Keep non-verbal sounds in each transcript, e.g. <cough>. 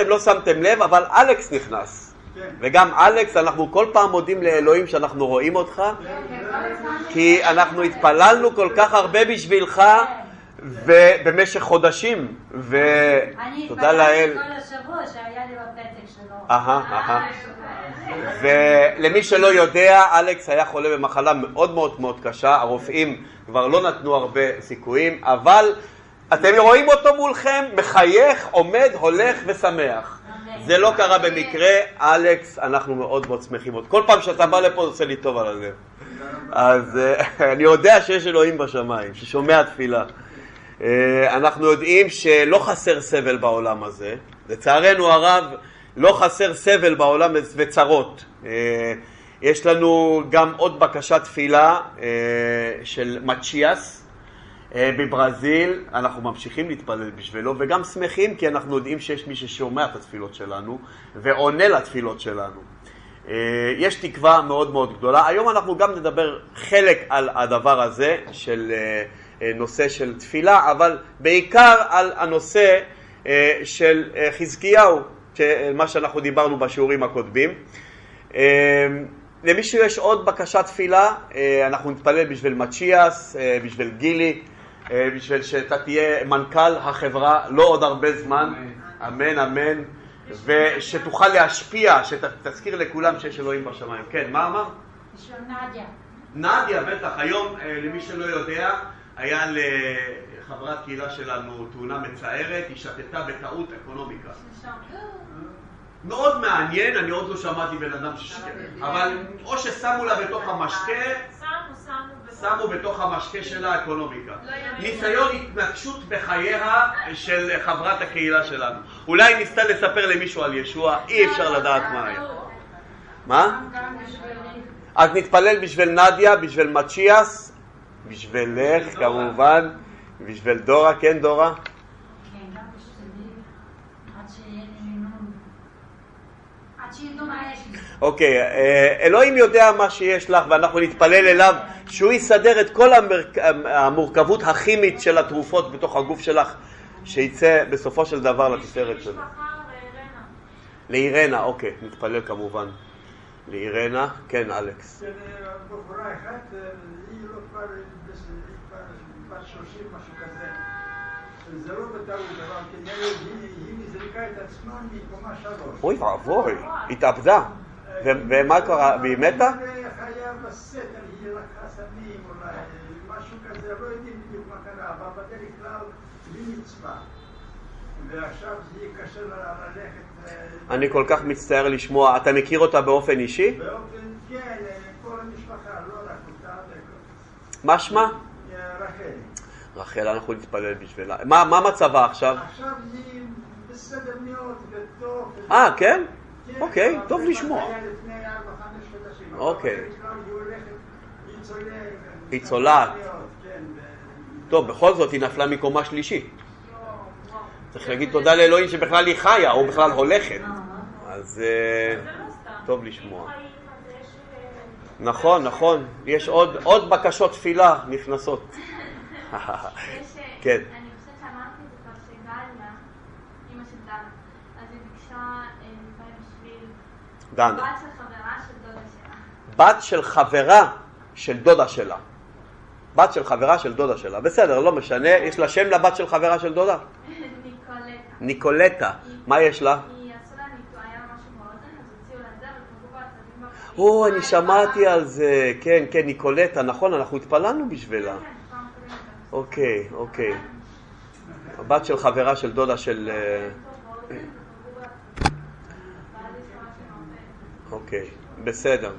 אתם לא שמתם לב, אבל אלכס נכנס. וגם אלכס, אנחנו כל פעם מודים לאלוהים שאנחנו רואים אותך, כי אנחנו התפללנו כל כך הרבה בשבילך ובמשך חודשים, ותודה לאל. אני התפללתי כל השבוע שהיה לי בפתק שלו. אהה, אהה. ולמי שלא יודע, אלכס היה חולה במחלה מאוד מאוד מאוד קשה, הרופאים כבר לא נתנו הרבה סיכויים, אבל אתם רואים אותו מולכם, מחייך, עומד, הולך ושמח. זה לא קרה במקרה, אלכס, אנחנו מאוד מאוד שמחים עוד. כל פעם שאתה בא לפה זה עושה לי טוב על הלב. אז אה, <laughs> אני יודע שיש אלוהים בשמיים, ששומע תפילה. אה, אנחנו יודעים שלא חסר סבל בעולם הזה, לצערנו הרב לא חסר סבל בעולם וצרות. אה, יש לנו גם עוד בקשת תפילה של מצ'יאס, בברזיל, אנחנו ממשיכים להתפלל בשבילו וגם שמחים כי אנחנו יודעים שיש מי ששומע את התפילות שלנו ועונה לתפילות שלנו. אה, יש תקווה מאוד מאוד גדולה. היום אנחנו גם נדבר חלק על הדבר הזה של אה, נושא של תפילה, אבל בעיקר על הנושא של חזקיהו, מה שאנחנו דיברנו בשיעורים הקודמים. למישהו יש עוד בקשת תפילה, אנחנו נתפלל בשביל מצ'יאס, בשביל גילי. אה, בשביל שאתה תהיה מנכ"ל החברה לא עוד הרבה זמן, אמן אמן, ושתוכל להשפיע, שתזכיר לכולם שיש אלוהים בשמיים. כן, מה אמר? בשביל נדיה. נדיה, בטח, היום אה, למי שלא יודע, היה לחברת קהילה שלנו תאונה מצערת, היא שתתה בטעות אקונומיקה. מאוד מעניין, אני עוד לא שמעתי בן אדם ששקר, אבל או ששמו לה בתוך המשקה, שמו בתוך המשקה שלה אקונומיקה. ניסיון התנגשות בחייה של חברת הקהילה שלנו. אולי ניסתה לספר למישהו על ישוע, אי אפשר לדעת מה היה. מה? אז נתפלל בשביל נדיה, בשביל מצ'יאס, בשבילך כמובן, בשביל דורה, כן דורה? אוקיי, אה, אלוהים יודע מה שיש לך ואנחנו נתפלל אליו שהוא יסדר את כל המורכבות הכימית של התרופות בתוך הגוף שלך, שיצא בסופו של דבר לתפארת שלו. לאירנה, אוקיי, נתפלל כמובן. לאירנה, כן, אלכס. בחורה אחת, היא לא כבר בת שלושים, משהו כזה. זה לא בטעות, אבל כנראה היא נזרקה את עצמה מקומה שלוש. אוי ואבוי, התאבדה. ומה קרה? והיא מתה? חיה בסתר, היא לקחה סמים אולי, משהו כזה, לא יודעים בדיוק מה קרה, אבל בדרך כלל בלי מצווה. ועכשיו זה יהיה קשה ללכת... אני כל כך מצטער לשמוע. אתה מכיר אותה באופן אישי? באופן, כן, כל המשפחה, לא רק אותה. מה שמה? רחל. רחל, אנחנו נתפלל בשבילה. מה, מה מצבה עכשיו? עכשיו היא בסדר מאוד, וטוב. אה, כן? אוקיי, טוב לשמוע. אוקיי. היא צולעת. טוב, בכל זאת היא נפלה מקומה שלישית. צריך להגיד תודה לאלוהים שבכלל היא חיה, או בכלל הולכת. אז טוב לשמוע. נכון, נכון. יש עוד בקשות תפילה נכנסות. <laughs> <laughs> כן. דנה. בת של חברה של דודה שלה. בת של חברה של דודה שלה. בסדר, לא משנה. יש לה שם לבת של חברה של דודה? <laughs> ניקולטה. ניקולטה. מה יש לה? או, אני שמעתי על זה. כן, כן, ניקולטה. נכון, אנחנו התפללנו בשבילה. כן, אוקיי, אוקיי. הבת של חברה של דודה של... אוקיי, בסדר.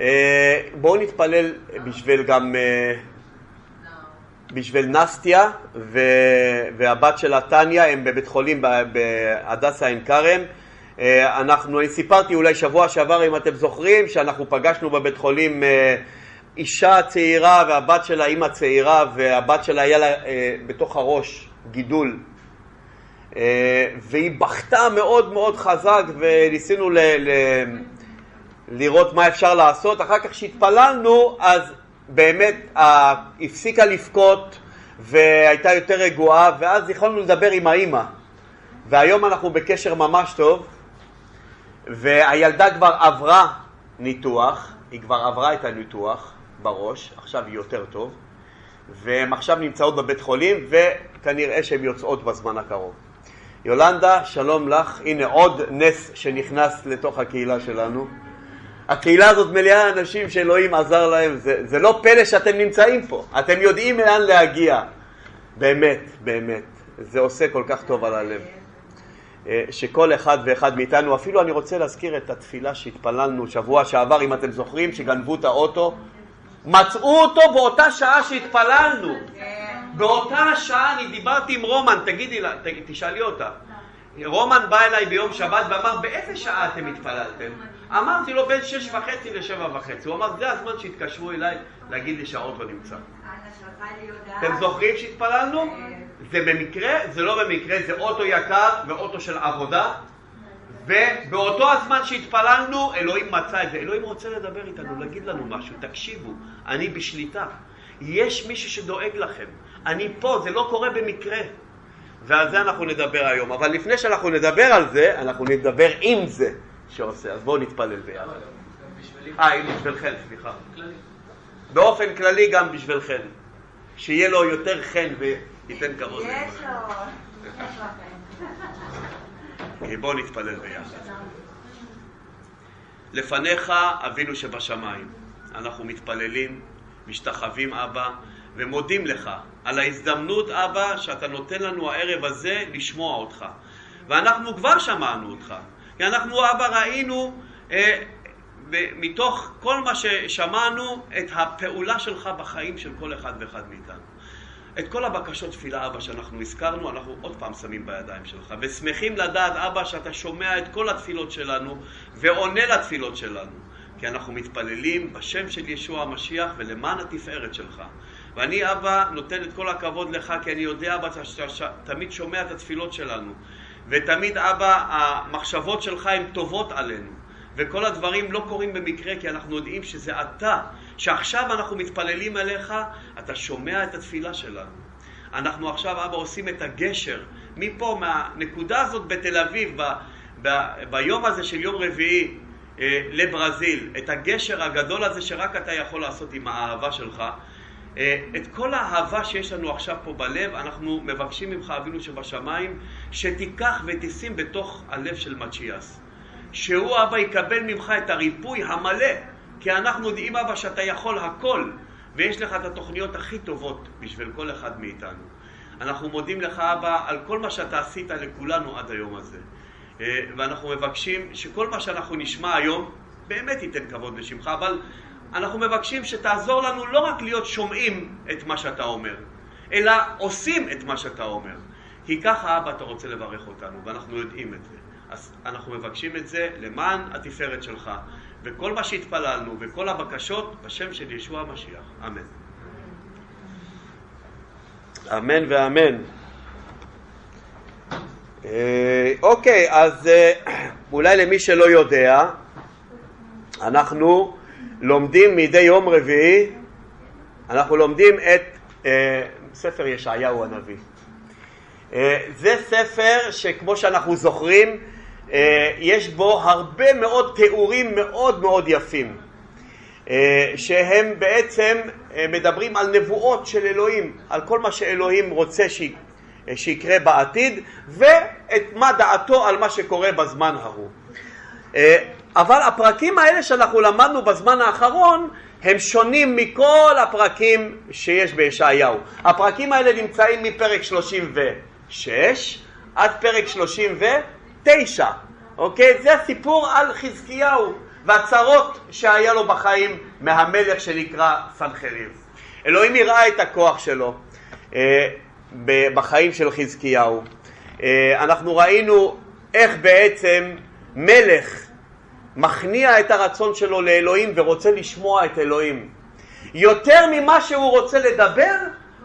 אה, בואו נתפלל בשביל גם, אה, בשביל נסטיה והבת שלה טניה, הם בבית חולים בהדסה עין כרם. אה, אנחנו, אני סיפרתי אולי שבוע שעבר, אם אתם זוכרים, שאנחנו פגשנו בבית חולים אישה צעירה והבת שלה אימא צעירה והבת שלה היה לה בתוך הראש גידול והיא בכתה מאוד מאוד חזק וניסינו ל- ל- לראות מה אפשר לעשות. אחר כך כשהתפללנו אז באמת הפסיקה לבכות והייתה יותר רגועה ואז יכולנו לדבר עם האימא והיום אנחנו בקשר ממש טוב, והילדה כבר עברה ניתוח, היא כבר עברה את הניתוח בראש, עכשיו היא יותר טוב, והן עכשיו נמצאות בבית חולים, וכנראה שהן יוצאות בזמן הקרוב. יולנדה, שלום לך, הנה עוד נס שנכנס לתוך הקהילה שלנו. הקהילה הזאת מלאה אנשים שאלוהים עזר להם, זה, זה לא פלא שאתם נמצאים פה, אתם יודעים לאן להגיע. באמת, באמת, זה עושה כל כך טוב על הלב. אה, שכל אחד ואחד מאיתנו, אפילו אני רוצה להזכיר את התפילה שהתפללנו שבוע שעבר, אם אתם זוכרים, שגנבו את האוטו, מצאו אותו באותה שעה שהתפללנו. באותה שעה אני דיברתי עם רומן, תגידי לה, תשאלי אותה. רומן בא אליי ביום שבת ואמר, באיזה שעה אתם התפללתם? אמרתי לו, בין שש וחצי לשבע וחצי. הוא אמר, זה הזמן שהתקשרו אליי להגיד לי שהאוטו נמצא. אתם זוכרים שהתפללנו? זה במקרה, זה לא במקרה, זה אוטו יקר ואוטו של עבודה. ובאותו הזמן שהתפללנו, אלוהים מצא את זה. אלוהים רוצה לדבר איתנו, להגיד לנו משהו. תקשיבו, אני בשליטה. יש מישהו שדואג לכם. אני פה, זה לא קורה במקרה. ועל זה אנחנו נדבר היום. אבל לפני שאנחנו נדבר על זה, אנחנו נדבר עם זה שעושה. אז בואו נתפלל ביחד. אה, בשבילכם, סליחה. באופן כללי גם בשבילכם. שיהיה לו יותר חן וייתן כבוד. יש לו. <laughs> אוקיי, בואו נתפלל ביחד. לפניך אבינו שבשמיים, אנחנו מתפללים, משתחווים אבא, ומודים לך על ההזדמנות אבא שאתה נותן לנו הערב הזה לשמוע אותך. ואנחנו כבר שמענו אותך, כי אנחנו אבא ראינו אה, מתוך כל מה ששמענו את הפעולה שלך בחיים של כל אחד ואחד מאיתנו. את כל הבקשות תפילה, אבא, שאנחנו הזכרנו, אנחנו עוד פעם שמים בידיים שלך. ושמחים לדעת, אבא, שאתה שומע את כל התפילות שלנו ועונה לתפילות שלנו. כי אנחנו מתפללים בשם של ישוע המשיח ולמען התפארת שלך. ואני, אבא, נותן את כל הכבוד לך, כי אני יודע, אבא, שאתה תמיד שומע את התפילות שלנו. ותמיד, אבא, המחשבות שלך הן טובות עלינו. וכל הדברים לא קורים במקרה, כי אנחנו יודעים שזה אתה, שעכשיו אנחנו מתפללים אליך, אתה שומע את התפילה שלנו. אנחנו עכשיו, אבא, עושים את הגשר מפה, מהנקודה הזאת בתל אביב, ב, ב, ביום הזה של יום רביעי אה, לברזיל, את הגשר הגדול הזה שרק אתה יכול לעשות עם האהבה שלך. אה, את כל האהבה שיש לנו עכשיו פה בלב, אנחנו מבקשים ממך, אבינו שבשמיים, שתיקח ותשים בתוך הלב של מצ'יאס. שהוא אבא יקבל ממך את הריפוי המלא, כי אנחנו יודעים אבא שאתה יכול הכל, ויש לך את התוכניות הכי טובות בשביל כל אחד מאיתנו. אנחנו מודים לך אבא על כל מה שאתה עשית לכולנו עד היום הזה. אה, ואנחנו מבקשים שכל מה שאנחנו נשמע היום באמת ייתן כבוד לשמך, אבל אנחנו מבקשים שתעזור לנו לא רק להיות שומעים את מה שאתה אומר, אלא עושים את מה שאתה אומר. כי ככה אבא אתה רוצה לברך אותנו, ואנחנו יודעים את זה. אז אנחנו מבקשים את זה למען התפארת שלך, וכל מה שהתפללנו וכל הבקשות בשם של ישוע המשיח. אמן. אמן ואמן. אה, אוקיי, אז אה, אולי למי שלא יודע, אנחנו לומדים מדי יום רביעי, אנחנו לומדים את אה, ספר ישעיהו הנביא. זה ספר שכמו שאנחנו זוכרים, אה, יש בו הרבה מאוד תיאורים מאוד מאוד יפים, אה, שהם בעצם אה, מדברים על נבואות של אלוהים, על כל מה שאלוהים רוצה שיקרה בעתיד, ואת מה דעתו על מה שקורה בזמן ההוא. אבל הפרקים האלה שאנחנו למדנו בזמן האחרון הם שונים מכל הפרקים שיש בישעיהו. הפרקים האלה נמצאים מפרק 36 עד פרק 39. תשע, אוקיי? זה הסיפור על חזקיהו והצרות שהיה לו בחיים מהמלך שנקרא סנחריב. אלוהים הראה את הכוח שלו אה, בחיים של חזקיהו. אה, אנחנו ראינו איך בעצם מלך מכניע את הרצון שלו לאלוהים ורוצה לשמוע את אלוהים. יותר ממה שהוא רוצה לדבר,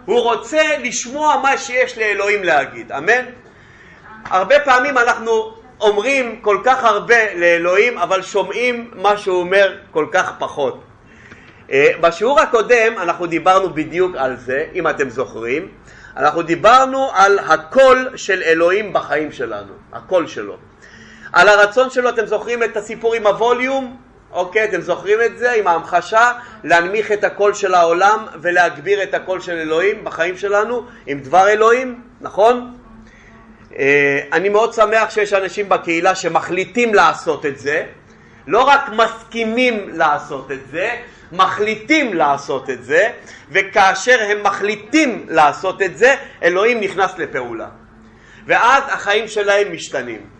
הוא רוצה לשמוע מה שיש לאלוהים להגיד. אמן? הרבה פעמים אנחנו אומרים כל כך הרבה לאלוהים, אבל שומעים מה שהוא אומר כל כך פחות. אה, בשיעור הקודם אנחנו דיברנו בדיוק על זה, אם אתם זוכרים. אנחנו דיברנו על הקול של אלוהים בחיים שלנו, הקול שלו. על הרצון שלו, אתם זוכרים את הסיפור עם הווליום? אוקיי, אתם זוכרים את זה? עם ההמחשה, להנמיך את הקול של העולם ולהגביר את הקול של אלוהים בחיים שלנו, עם דבר אלוהים, נכון? אה, אני מאוד שמח שיש אנשים בקהילה שמחליטים לעשות את זה, לא רק מסכימים לעשות את זה, מחליטים לעשות את זה, וכאשר הם מחליטים לעשות את זה, אלוהים נכנס לפעולה. ואז החיים שלהם משתנים.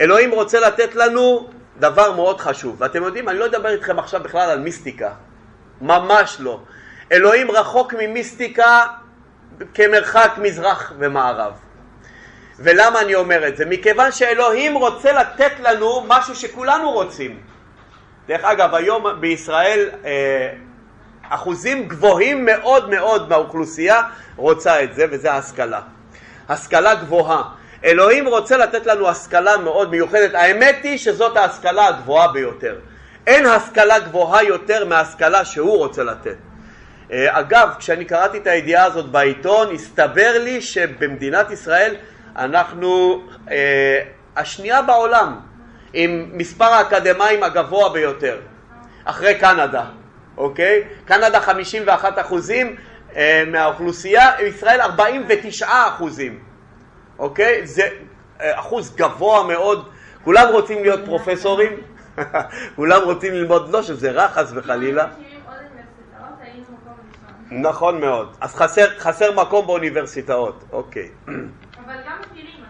אלוהים רוצה לתת לנו דבר מאוד חשוב, ואתם יודעים, אני לא אדבר איתכם עכשיו בכלל על מיסטיקה, ממש לא. אלוהים רחוק ממיסטיקה כמרחק מזרח ומערב. ולמה אני אומר את זה? מכיוון שאלוהים רוצה לתת לנו משהו שכולנו רוצים. דרך אגב, היום בישראל אה, אחוזים גבוהים מאוד מאוד מהאוכלוסייה רוצה את זה, וזה ההשכלה. השכלה גבוהה. אלוהים רוצה לתת לנו השכלה מאוד מיוחדת. האמת היא שזאת ההשכלה הגבוהה ביותר. אין השכלה גבוהה יותר מההשכלה שהוא רוצה לתת. אה, אגב, כשאני קראתי את הידיעה הזאת בעיתון, הסתבר לי שבמדינת ישראל אנחנו אה, השנייה בעולם עם מספר האקדמאים הגבוה ביותר, אחרי קנדה, אוקיי? קנדה 51 אחוזים אה, מהאוכלוסייה, ישראל 49 אחוזים, אוקיי? זה אה, אחוז גבוה מאוד, כולם רוצים להיות פרופסורים, <laughs> כולם רוצים ללמוד, לא שזה רע חס וחלילה. נכון מאוד, אז חסר, חסר מקום באוניברסיטאות, אוקיי. אבל גם מכירים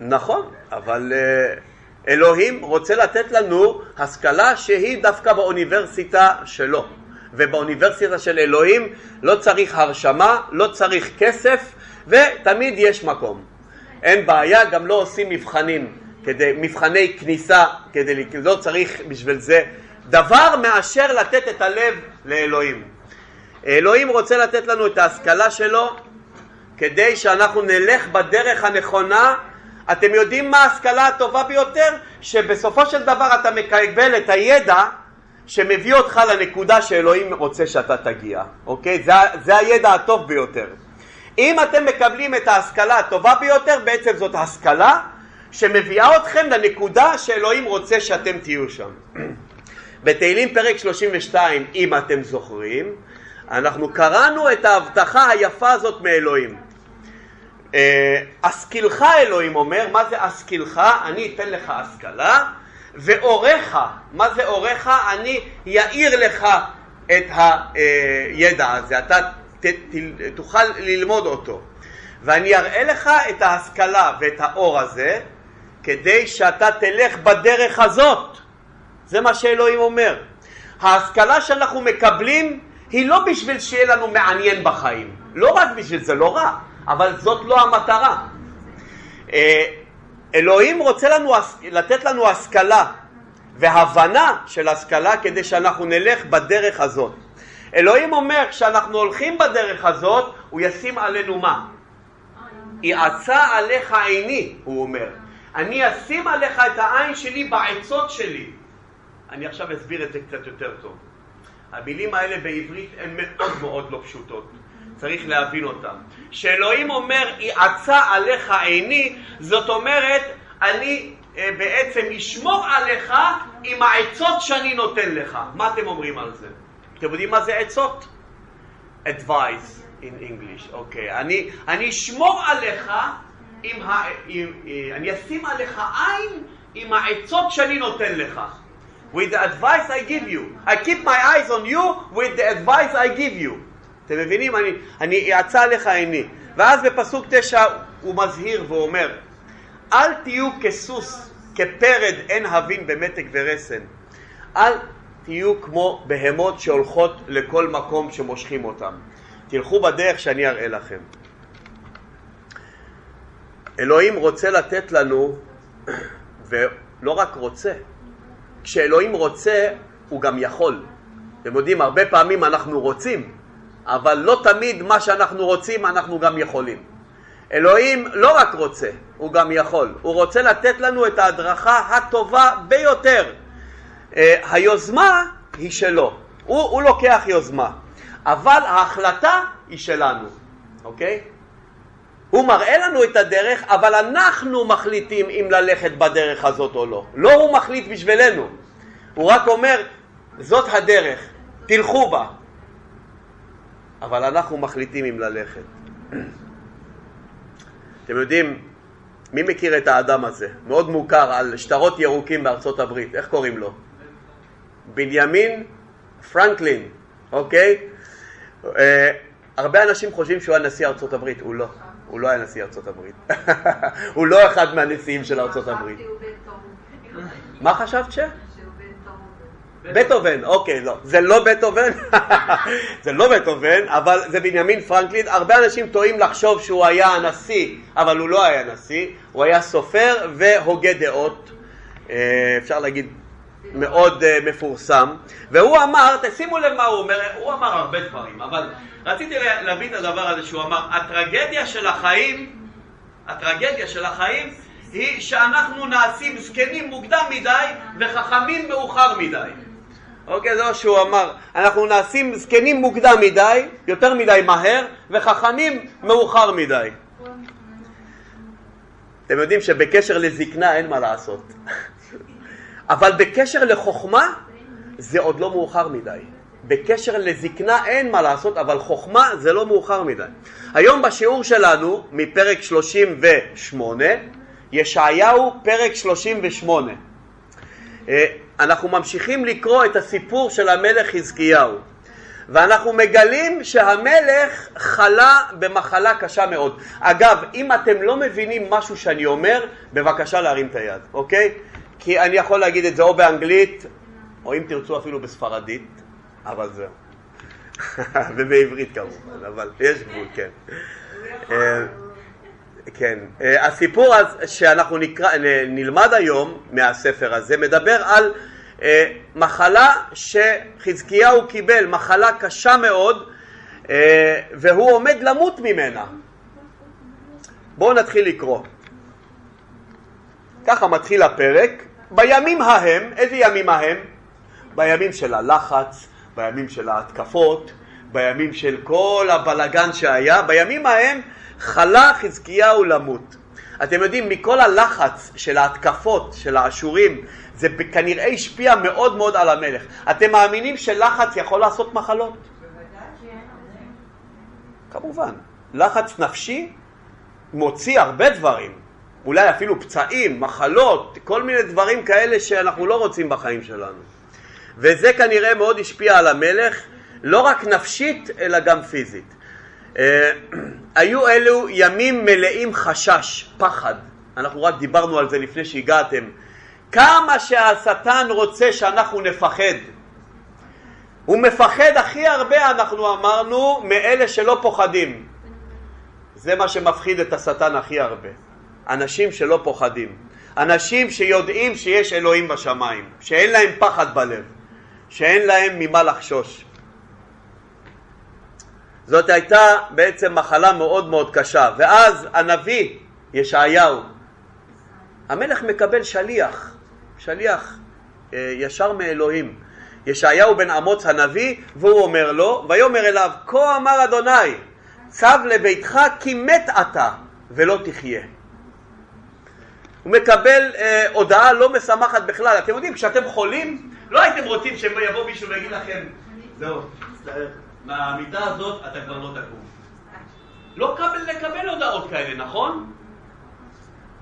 נכון, אבל uh, אלוהים רוצה לתת לנו השכלה שהיא דווקא באוניברסיטה שלו. ובאוניברסיטה של אלוהים לא צריך הרשמה, לא צריך כסף, ותמיד יש מקום. אין בעיה, גם לא עושים מבחנים, כדי, מבחני כניסה, כדי, לא צריך בשביל זה דבר מאשר לתת את הלב לאלוהים. אלוהים רוצה לתת לנו את ההשכלה שלו כדי שאנחנו נלך בדרך הנכונה. אתם יודעים מה ההשכלה הטובה ביותר? שבסופו של דבר אתה מקבל את הידע שמביא אותך לנקודה שאלוהים רוצה שאתה תגיע, אוקיי? זה, זה הידע הטוב ביותר. אם אתם מקבלים את ההשכלה הטובה ביותר, בעצם זאת השכלה שמביאה אתכם לנקודה שאלוהים רוצה שאתם תהיו שם. <clears throat> בתהילים פרק 32, אם אתם זוכרים, אנחנו קראנו את ההבטחה היפה הזאת מאלוהים. אה, השכילך אלוהים אומר, מה זה השכילך? אני אתן לך השכלה, ואורך, מה זה אורך? אני יאיר לך את הידע הזה, אתה ת, ת, תוכל ללמוד אותו. ואני אראה לך את ההשכלה ואת האור הזה, כדי שאתה תלך בדרך הזאת. זה מה שאלוהים אומר. ההשכלה שאנחנו מקבלים היא לא בשביל שיהיה לנו מעניין בחיים, לא רק בשביל זה, לא רע, אבל זאת לא המטרה. אה, אלוהים רוצה לנו, לתת לנו השכלה והבנה של השכלה כדי שאנחנו נלך בדרך הזאת. אלוהים אומר, כשאנחנו הולכים בדרך הזאת, הוא ישים עלינו מה? יעצה עליך עיני, הוא אומר. אני אשים עליך את העין שלי בעצות שלי. אני עכשיו אסביר את זה קצת יותר טוב. המילים האלה בעברית הן מאוד מאוד לא פשוטות. צריך להבין אותן. כשאלוהים אומר, יעצה עליך עיני, זאת אומרת, אני אה, בעצם אשמור עליך עם העצות שאני נותן לך. מה אתם אומרים על זה? אתם יודעים מה זה עצות? advice in English, אוקיי. Okay. אני, אני אשמור עליך עם ה... עם, אה, אני אשים עליך עין עם העצות שאני נותן לך. with the advice I give you. I keep my eyes on you with the advice I give you. אתם מבינים? אני, אני אעצה לך עיני. ואז בפסוק תשע הוא מזהיר ואומר, אל תהיו כסוס, כפרד אין הבין במתק ורסן. אל תהיו כמו בהמות שהולכות לכל מקום שמושכים אותם. תלכו בדרך שאני אראה לכם. אלוהים רוצה לתת לנו, ולא רק רוצה, כשאלוהים רוצה, הוא גם יכול. אתם יודעים, הרבה פעמים אנחנו רוצים, אבל לא תמיד מה שאנחנו רוצים אנחנו גם יכולים. אלוהים לא רק רוצה, הוא גם יכול. הוא רוצה לתת לנו את ההדרכה הטובה ביותר. Uh, היוזמה היא שלו, הוא, הוא לוקח יוזמה, אבל ההחלטה היא שלנו. אוקיי? הוא מראה לנו את הדרך, אבל אנחנו מחליטים אם ללכת בדרך הזאת או לא. לא הוא מחליט בשבילנו. הוא רק אומר, זאת הדרך, תלכו בה. אבל אנחנו מחליטים אם ללכת. <clears throat> אתם יודעים, מי מכיר את האדם הזה? מאוד מוכר על שטרות ירוקים בארצות הברית, איך קוראים לו? בנימין פרנקלין, אוקיי? אה, הרבה אנשים חושבים שהוא היה נשיא ארצות הברית, הוא לא. הוא לא היה נשיא ארצות הברית. <laughs> הוא לא אחד מהנשיאים של ארצות הברית. מה חשבת ש? בטהובן, אוקיי, לא, זה לא בטהובן, <laughs> זה לא בטהובן, אבל זה בנימין פרנקלין. הרבה אנשים טועים לחשוב שהוא היה הנשיא, אבל הוא לא היה נשיא, הוא היה סופר והוגה דעות, אה, אפשר להגיד מאוד uh, מפורסם, והוא אמר, תשימו לב מה הוא אומר, הוא אמר הרבה דברים, אבל רציתי להביא את הדבר הזה שהוא אמר, הטרגדיה של החיים, הטרגדיה של החיים היא שאנחנו נעשים זקנים מוקדם מדי וחכמים מאוחר מדי. אוקיי, זה מה שהוא אמר. אנחנו נעשים זקנים מוקדם מדי, יותר מדי מהר, וחכמים מאוחר מדי. אתם יודעים שבקשר לזקנה אין מה לעשות. אבל בקשר לחוכמה זה עוד לא מאוחר מדי. בקשר לזקנה אין מה לעשות, אבל חוכמה זה לא מאוחר מדי. היום בשיעור שלנו, מפרק 38, ישעיהו פרק 38. אה, אנחנו ממשיכים לקרוא את הסיפור של המלך חזקיהו, ואנחנו מגלים שהמלך חלה במחלה קשה מאוד. אגב, אם אתם לא מבינים משהו שאני אומר, בבקשה להרים את היד, אוקיי? כי אני יכול להגיד את זה או באנגלית, או אם תרצו אפילו בספרדית, אבל זהו. <laughs> ובעברית כמובן, אבל יש גבול, כן. אה, כן. אה, הסיפור שאנחנו נקרא, נלמד היום מהספר הזה מדבר על אה, מחלה שחזקיהו קיבל, מחלה קשה מאוד, והוא עומד למות ממנה. בואו נתחיל לקרוא. ככה מתחיל הפרק. בימים ההם, איזה ימים ההם? בימים של הלחץ, בימים של ההתקפות, בימים של כל הבלגן שהיה, בימים ההם חלה חזקיהו למות. אתם יודעים, מכל הלחץ של ההתקפות של האשורים, זה כנראה השפיע מאוד מאוד על המלך. אתם מאמינים שלחץ יכול לעשות מחלות? כמובן. לחץ נפשי מוציא הרבה דברים. אולי אפילו פצעים, מחלות, כל מיני דברים כאלה שאנחנו לא רוצים בחיים שלנו. וזה כנראה מאוד השפיע על המלך, לא רק נפשית אלא גם פיזית. אה, <clears throat> היו אלו ימים מלאים חשש, פחד. אנחנו רק דיברנו על זה לפני שהגעתם. כמה שהשטן רוצה שאנחנו נפחד. הוא מפחד הכי הרבה, אנחנו אמרנו, מאלה שלא פוחדים. זה מה שמפחיד את השטן הכי הרבה. אנשים שלא פוחדים. אנשים שיודעים שיש אלוהים בשמיים, שאין להם פחד בלב, שאין להם ממה לחשוש. זאת הייתה בעצם מחלה מאוד מאוד קשה. ואז הנביא ישעיהו, המלך מקבל שליח, שליח אה, ישר מאלוהים. ישעיהו בן אמוץ הנביא, והוא אומר לו, ויאמר אליו, כה אמר אדוני, צב לביתך כי מת אתה ולא תחיה. הוא מקבל אה, הודעה לא משמחת בכלל. אתם יודעים, כשאתם חולים, לא הייתם רוצים שיבוא מישהו ויגיד לכם, זהו, מהמיטה הזאת אתה כבר לא תקום. לא קבל לקבל הודעות כאלה, נכון?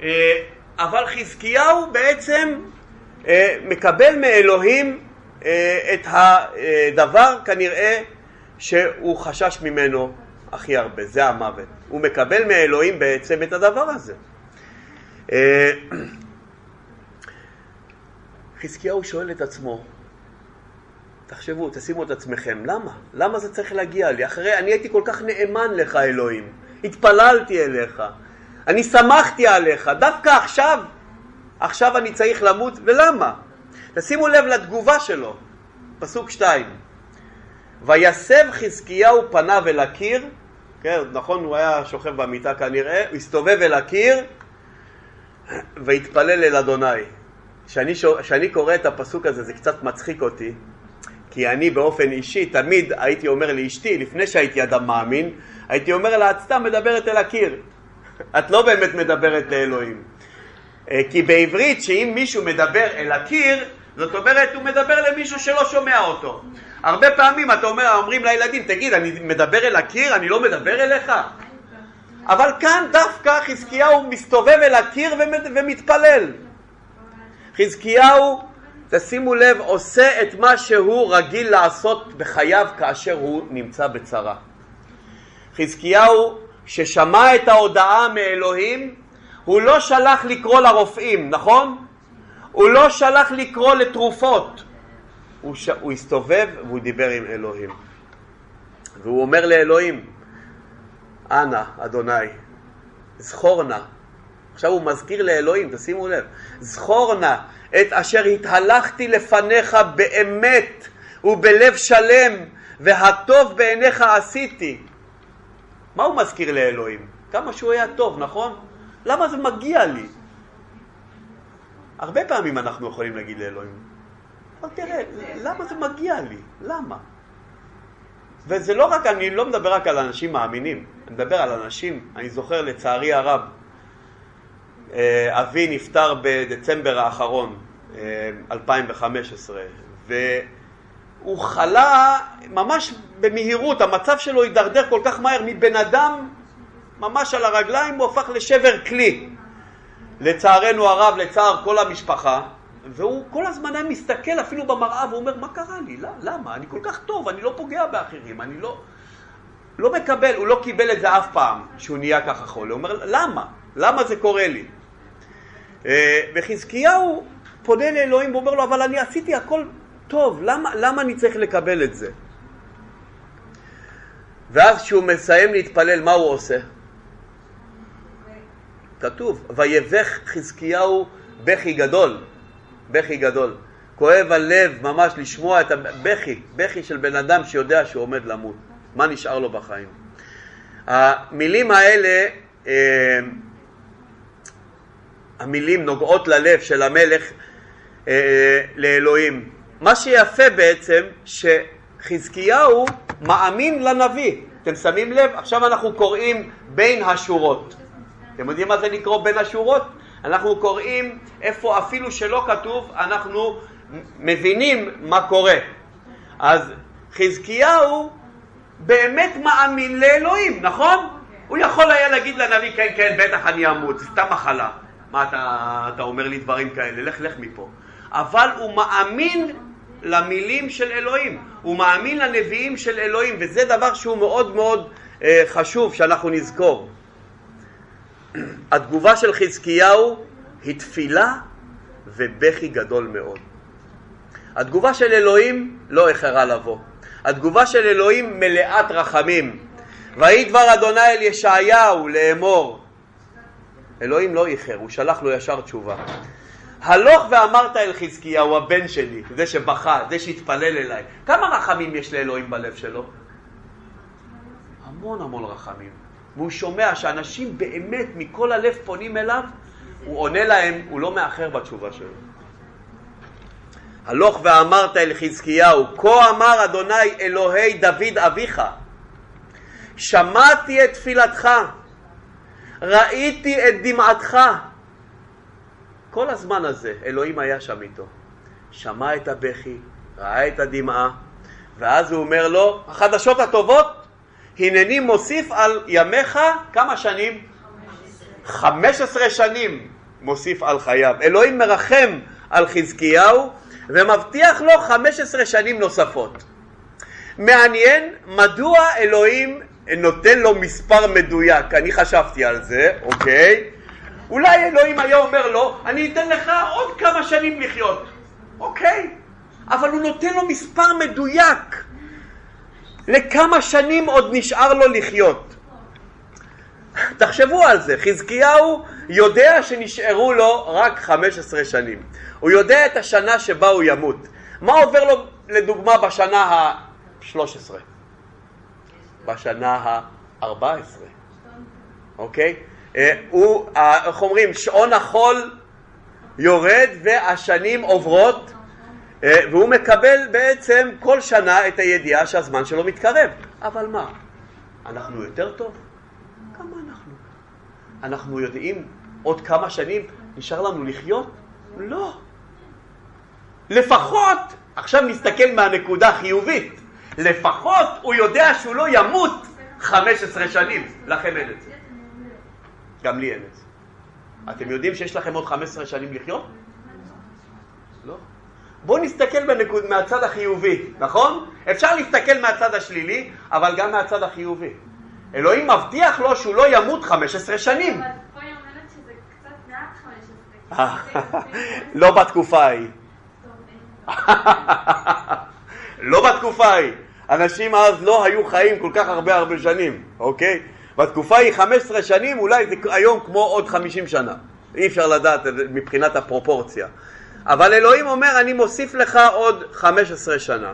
אה, אבל חזקיהו בעצם אה, מקבל מאלוהים אה, את הדבר כנראה שהוא חשש ממנו הכי הרבה, זה המוות. הוא מקבל מאלוהים בעצם את הדבר הזה. אה, חזקיהו שואל את עצמו, תחשבו, תשימו את עצמכם, למה? למה זה צריך להגיע לי? אחרי, אני הייתי כל כך נאמן לך, אלוהים. התפללתי אליך. אני שמחתי עליך. דווקא עכשיו, עכשיו אני צריך למות, ולמה? תשימו לב לתגובה שלו, פסוק שתיים. ויסב חזקיהו פניו אל הקיר, כן, נכון, הוא היה שוכב במיטה כנראה, הוא הסתובב אל הקיר, והתפלל אל אדוני. כשאני קורא את הפסוק הזה זה קצת מצחיק אותי, כי אני באופן אישי תמיד הייתי אומר לאשתי, לפני שהייתי אדם מאמין, הייתי אומר לה, את סתם מדברת אל הקיר. את לא באמת מדברת לאלוהים. אה, כי בעברית, שאם מישהו מדבר אל הקיר, זאת אומרת, הוא מדבר למישהו שלא שומע אותו. הרבה פעמים אתה אומר, אומרים לילדים, תגיד, אני מדבר אל הקיר, אני לא מדבר אליך? אבל כאן דווקא חזקיהו מסתובב אל הקיר ומתפלל. חזקיהו, תשימו לב, עושה את מה שהוא רגיל לעשות בחייו כאשר הוא נמצא בצרה. חזקיהו, ששמע את ההודעה מאלוהים, הוא לא שלח לקרוא לרופאים, נכון? הוא לא שלח לקרוא לתרופות. הוא, ש... הוא הסתובב והוא דיבר עם אלוהים. והוא אומר לאלוהים, אנא, אדוני, זכור נא. עכשיו הוא מזכיר לאלוהים, תשימו לב, זכור נא את אשר התהלכתי לפניך באמת ובלב שלם והטוב בעיניך עשיתי. מה הוא מזכיר לאלוהים? כמה שהוא היה טוב, נכון? למה זה מגיע לי? הרבה פעמים אנחנו יכולים להגיד לאלוהים, אבל תראה, למה זה מגיע לי? למה? וזה לא רק, אני לא מדבר רק על אנשים מאמינים, אני מדבר על אנשים, אני זוכר לצערי הרב, אה, אבי נפטר בדצמבר האחרון, 2015, אה, והוא חלה ממש במהירות, המצב שלו הידרדר כל כך מהר, מבן אדם ממש על הרגליים הוא הפך לשבר כלי. לצערנו הרב, לצער כל המשפחה, והוא כל הזמן היה מסתכל אפילו במראה ואומר, מה קרה לי? למה? אני כל כך טוב, אני לא פוגע באחרים, אני לא... לא מקבל, הוא לא קיבל את זה אף פעם, שהוא נהיה ככה חולה. הוא אומר, למה? למה זה קורה לי? אה, וחזקיהו פונה לאלוהים ואומר לו, אבל אני עשיתי הכל טוב, למה, למה אני צריך לקבל את זה? ואז כשהוא מסיים להתפלל, מה הוא עושה? כתוב, ויבך חזקיהו בכי גדול, בכי גדול. כואב הלב ממש לשמוע את הבכי, בכי של בן אדם שיודע שהוא עומד למות. מה נשאר לו בחיים? המילים האלה, אה, המילים נוגעות ללב של המלך אה, לאלוהים. מה שיפה בעצם, שחזקיהו מאמין לנביא. אתם שמים לב? עכשיו אנחנו קוראים בין השורות. אתם יודעים מה זה לקרוא בין השורות? אנחנו קוראים איפה אפילו שלא כתוב, אנחנו מבינים מה קורה. אז חזקיהו באמת מאמין לאלוהים, נכון? הוא יכול היה להגיד לנביא, כן, כן, בטח אני אמות, זה סתם מחלה. מה אתה, אתה אומר לי דברים כאלה? לך, לך מפה. אבל הוא מאמין למילים של אלוהים, הוא מאמין לנביאים של אלוהים, וזה דבר שהוא מאוד מאוד אה, חשוב שאנחנו נזכור. התגובה של חזקיהו היא תפילה ובכי גדול מאוד. התגובה של אלוהים לא איחרה לבוא. התגובה של אלוהים מלאת רחמים. ויהי דבר אדוני אל ישעיהו לאמור. אלוהים לא איחר, הוא שלח לו ישר תשובה. הלוך ואמרת אל חזקיהו, הבן שלי, זה שבכה, זה שהתפלל אליי. כמה רחמים יש לאלוהים בלב שלו? המון המון רחמים. והוא שומע שאנשים באמת מכל הלב פונים אליו, הוא עונה להם, הוא לא מאחר בתשובה שלו. הלוך ואמרת אל חזקיהו, כה אמר אדוני אלוהי דוד אביך, שמעתי את תפילתך, ראיתי את דמעתך. כל הזמן הזה אלוהים היה שם איתו. שמע את הבכי, ראה את הדמעה, ואז הוא אומר לו, החדשות הטובות, הנני מוסיף על ימיך כמה שנים? חמש עשרה שנים מוסיף על חייו. אלוהים מרחם על חזקיהו ומבטיח לו חמש עשרה שנים נוספות. מעניין מדוע אלוהים נותן לו מספר מדויק, אני חשבתי על זה, אוקיי? אולי אלוהים היה אומר לו, אני אתן לך עוד כמה שנים לחיות, אוקיי? אבל הוא נותן לו מספר מדויק. לכמה שנים עוד נשאר לו לחיות? תחשבו על זה, חזקיהו יודע שנשארו לו רק 15 שנים. הוא יודע את השנה שבה הוא ימות. מה עובר לו לדוגמה בשנה ה-13? בשנה ה-14, אוקיי? אה, הוא, איך אומרים, שעון החול יורד והשנים עוברות אה, והוא מקבל בעצם כל שנה את הידיעה שהזמן שלו מתקרב. אבל מה? אנחנו יותר טוב? כמה אנחנו? אנחנו יודעים עוד כמה שנים נשאר לנו לחיות? לא. לפחות, עכשיו נסתכל מהנקודה החיובית, לפחות הוא יודע שהוא לא ימות 15 שנים, לכם אין את זה. גם לי אין את זה. אתם יודעים שיש לכם עוד 15 שנים לחיות? לא. בואו נסתכל בנקוד, מהצד החיובי, נכון? אפשר להסתכל מהצד השלילי, אבל גם מהצד החיובי. אלוהים מבטיח לו שהוא לא ימות 15 שנים. אבל פה היא אומרת שזה קצת מעט 15. <laughs> לא בתקופה ההיא. <laughs> לא בתקופה ההיא. אנשים אז לא היו חיים כל כך הרבה הרבה שנים, אוקיי? בתקופה ההיא 15 שנים, אולי זה היום כמו עוד 50 שנה. אי אפשר לדעת מבחינת הפרופורציה. אבל אלוהים אומר, אני מוסיף לך עוד 15 שנה.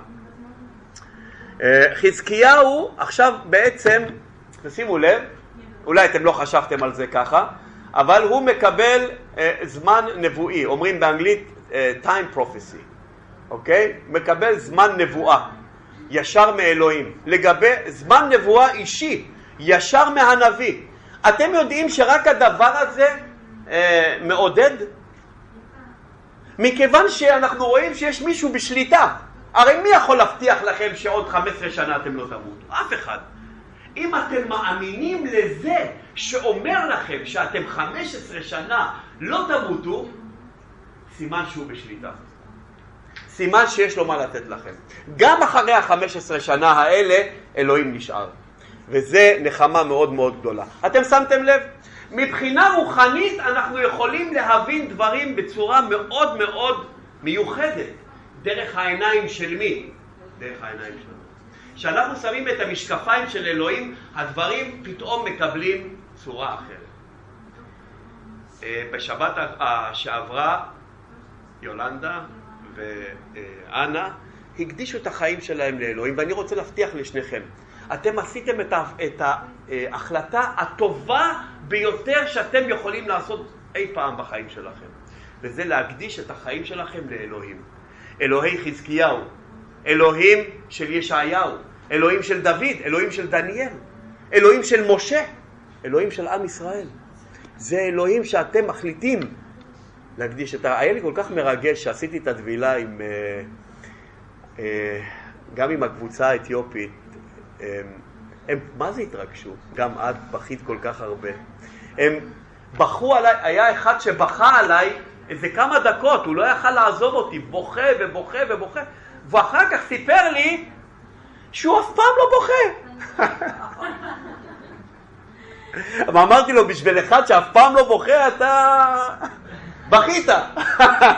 אה, חזקיהו עכשיו בעצם, תשימו לב, אולי אתם לא חשבתם על זה ככה, אבל הוא מקבל אה, זמן נבואי, אומרים באנגלית אה, time prophecy, אוקיי? מקבל זמן נבואה, ישר מאלוהים, לגבי זמן נבואה אישי, ישר מהנביא. אתם יודעים שרק הדבר הזה אה, מעודד? מכיוון שאנחנו רואים שיש מישהו בשליטה. הרי מי יכול להבטיח לכם שעוד 15 שנה אתם לא תמותו? אף אחד. אם אתם מאמינים לזה שאומר לכם שאתם 15 שנה לא תמותו, סימן שהוא בשליטה. סימן שיש לו מה לתת לכם. גם אחרי ה-15 שנה האלה, אלוהים נשאר. וזה נחמה מאוד מאוד גדולה. אתם שמתם לב? מבחינה רוחנית אנחנו יכולים להבין דברים בצורה מאוד מאוד מיוחדת. דרך העיניים של מי? דרך העיניים שלנו. כשאנחנו שמים את המשקפיים של אלוהים, הדברים פתאום מקבלים צורה אחרת. אה, בשבת שעברה, יולנדה ואנה הקדישו את החיים שלהם לאלוהים, ואני רוצה להבטיח לשניכם, אתם עשיתם את ה- את ההחלטה הטובה ביותר שאתם יכולים לעשות אי פעם בחיים שלכם, וזה להקדיש את החיים שלכם לאלוהים. אלוהי חזקיהו, אלוהים של ישעיהו, אלוהים של דוד, אלוהים של דניאל, אלוהים של משה, אלוהים של עם ישראל. זה אלוהים שאתם מחליטים להקדיש את ה... היה לי כל כך מרגש שעשיתי את הטבילה עם... אה, אה, גם עם הקבוצה האתיופית. אה, הם מה זה התרגשו? גם את בכית כל כך הרבה. הם בכו עליי, היה אחד שבכה עליי איזה כמה דקות, הוא לא יכל לעזוב אותי, בוכה ובוכה ובוכה, ואחר כך סיפר לי שהוא אף פעם לא בוכה. <laughs> ואמרתי לו, בשביל אחד שאף פעם לא בוכה, אתה בכית.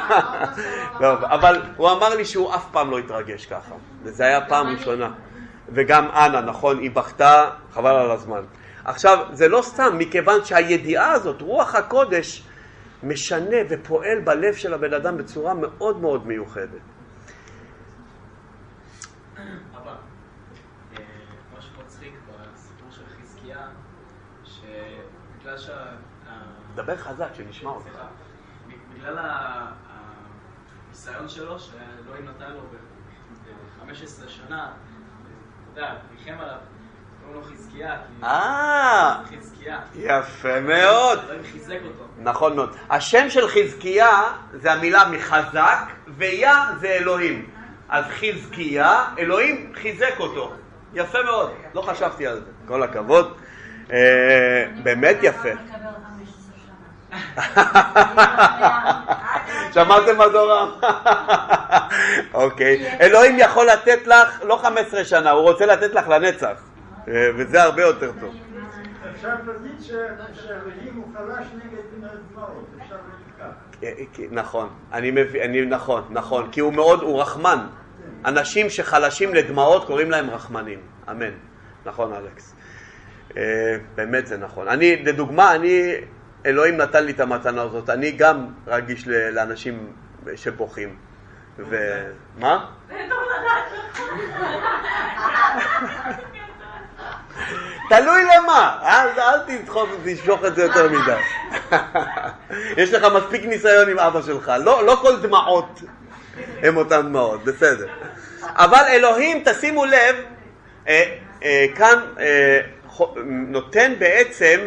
<laughs> לא, אבל הוא אמר לי שהוא אף פעם לא התרגש ככה, וזה היה פעם ראשונה. וגם אנה, נכון, היא בכתה, חבל על הזמן. עכשיו, זה לא סתם, מכיוון שהידיעה הזאת, רוח הקודש, משנה ופועל בלב של הבן אדם בצורה מאוד מאוד מיוחדת. אה, דבר חזק, שנשמע אותך. בגלל הניסיון שלו, שאלוהים נתן לו ב-15 שנה, אתה יודע, ריחם עליו, אה, יפה מאוד. נכון מאוד. השם של חזקיה זה המילה מחזק, ויה זה אלוהים. אז חזקיה, אלוהים חיזק אותו. יפה מאוד, לא חשבתי על זה. כל הכבוד. אה, באמת יפה. שמעתם מה דורה? אוקיי. אלוהים יכול לתת לך לא 15 שנה, הוא רוצה לתת לך לנצח. אה, וזה הרבה יותר טוב. אפשר להגיד שהאלוהים הוא חלש נגד דמעות, אפשר להגיד כך. אה, כי- נכון, אני מבין, אני, נכון, נכון, כי הוא מאוד, הוא רחמן. אנשים שחלשים לדמעות קוראים להם רחמנים, אמן. נכון, אלכס. אה, באמת זה נכון. אני, לדוגמה, אני, אלוהים נתן לי את המתנה הזאת, אני גם רגיש לאנשים שבוכים. ו... מה? תלוי למה, אל, אל תדחוף, תשפוך את זה יותר מדי. <laughs> יש לך מספיק ניסיון עם אבא שלך, לא, לא כל דמעות הם אותן דמעות, בסדר. אבל אלוהים, תשימו לב, אה, אה, כאן אה, נותן בעצם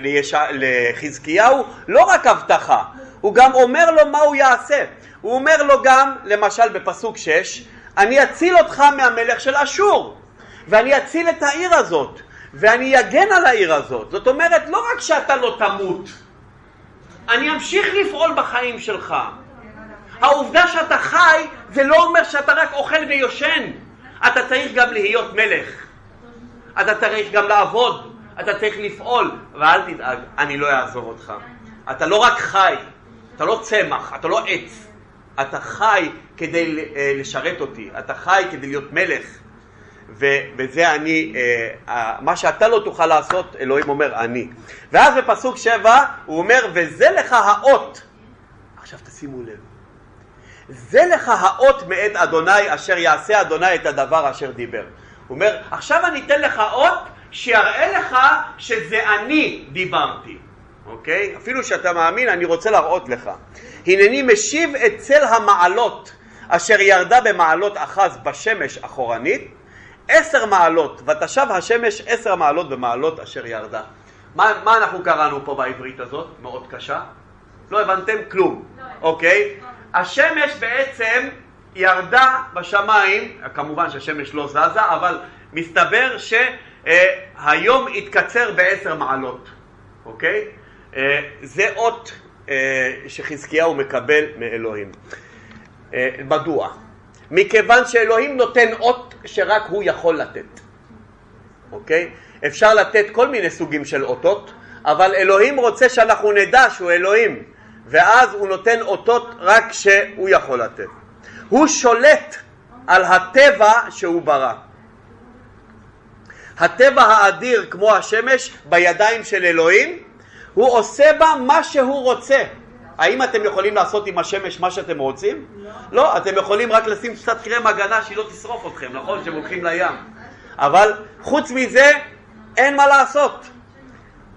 ליש... לחזקיהו לא רק הבטחה, הוא גם אומר לו מה הוא יעשה. הוא אומר לו גם, למשל בפסוק 6, אני אציל אותך מהמלך של אשור, ואני אציל את העיר הזאת, ואני אגן על העיר הזאת. זאת אומרת, לא רק שאתה לא תמות, אני אמשיך לפעול בחיים שלך. העובדה שאתה חי זה לא אומר שאתה רק אוכל ויושן. אתה צריך גם להיות מלך. אתה צריך גם לעבוד. אתה צריך לפעול. ואל תדאג, אני לא אעזור אותך. אתה לא רק חי, אתה לא צמח, אתה לא עץ. אתה חי כדי אה, לשרת אותי. אתה חי כדי להיות מלך. ובזה אני, אה, מה שאתה לא תוכל לעשות, אלוהים אומר אני. ואז בפסוק שבע הוא אומר, וזה לך האות. עכשיו תשימו לב. זה לך האות מאת אדוני אשר יעשה אדוני את הדבר אשר דיבר. הוא אומר, עכשיו אני אתן לך אות שיראה לך שזה אני דיברתי, אוקיי? אפילו שאתה מאמין, אני רוצה להראות לך. הנני משיב את צל המעלות אשר ירדה במעלות אחז בשמש אחורנית, עשר מעלות, ותשב השמש עשר מעלות במעלות אשר ירדה. מה, מה אנחנו קראנו פה בעברית הזאת? מאוד קשה. לא הבנתם כלום, לא. אוקיי? השמש בעצם ירדה בשמיים, כמובן שהשמש לא זזה, אבל מסתבר שהיום התקצר בעשר מעלות, אוקיי? אה, זה אות אה, שחזקיהו מקבל מאלוהים. אה, מדוע? מכיוון שאלוהים נותן אות שרק הוא יכול לתת, אוקיי? אפשר לתת כל מיני סוגים של אותות, אבל אלוהים רוצה שאנחנו נדע שהוא אלוהים, ואז הוא נותן אותות רק שהוא יכול לתת. הוא שולט על הטבע שהוא ברא. הטבע האדיר כמו השמש בידיים של אלוהים, הוא עושה בה מה שהוא רוצה. האם אתם יכולים לעשות עם השמש מה שאתם רוצים? לא. לא, אתם יכולים רק לשים קצת קרם הגנה שהיא לא תשרוף אתכם, נכון? שהם הולכים לים. אבל חוץ מזה אין מה לעשות.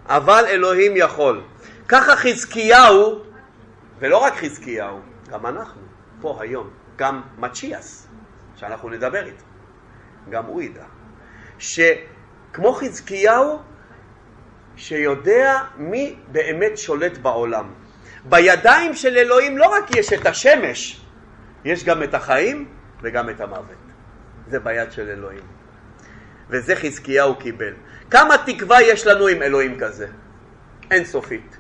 אבל אלוהים יכול. ככה חזקיהו, ולא רק חזקיהו, גם אנחנו, פה היום, גם מצ'יאס, שאנחנו נדבר איתו, גם הוא ידע, שכמו חזקיהו, שיודע מי באמת שולט בעולם. בידיים של אלוהים לא רק יש את השמש, יש גם את החיים וגם את המוות. זה ביד של אלוהים. וזה חזקיהו קיבל. כמה תקווה יש לנו עם אלוהים כזה? אינסופית.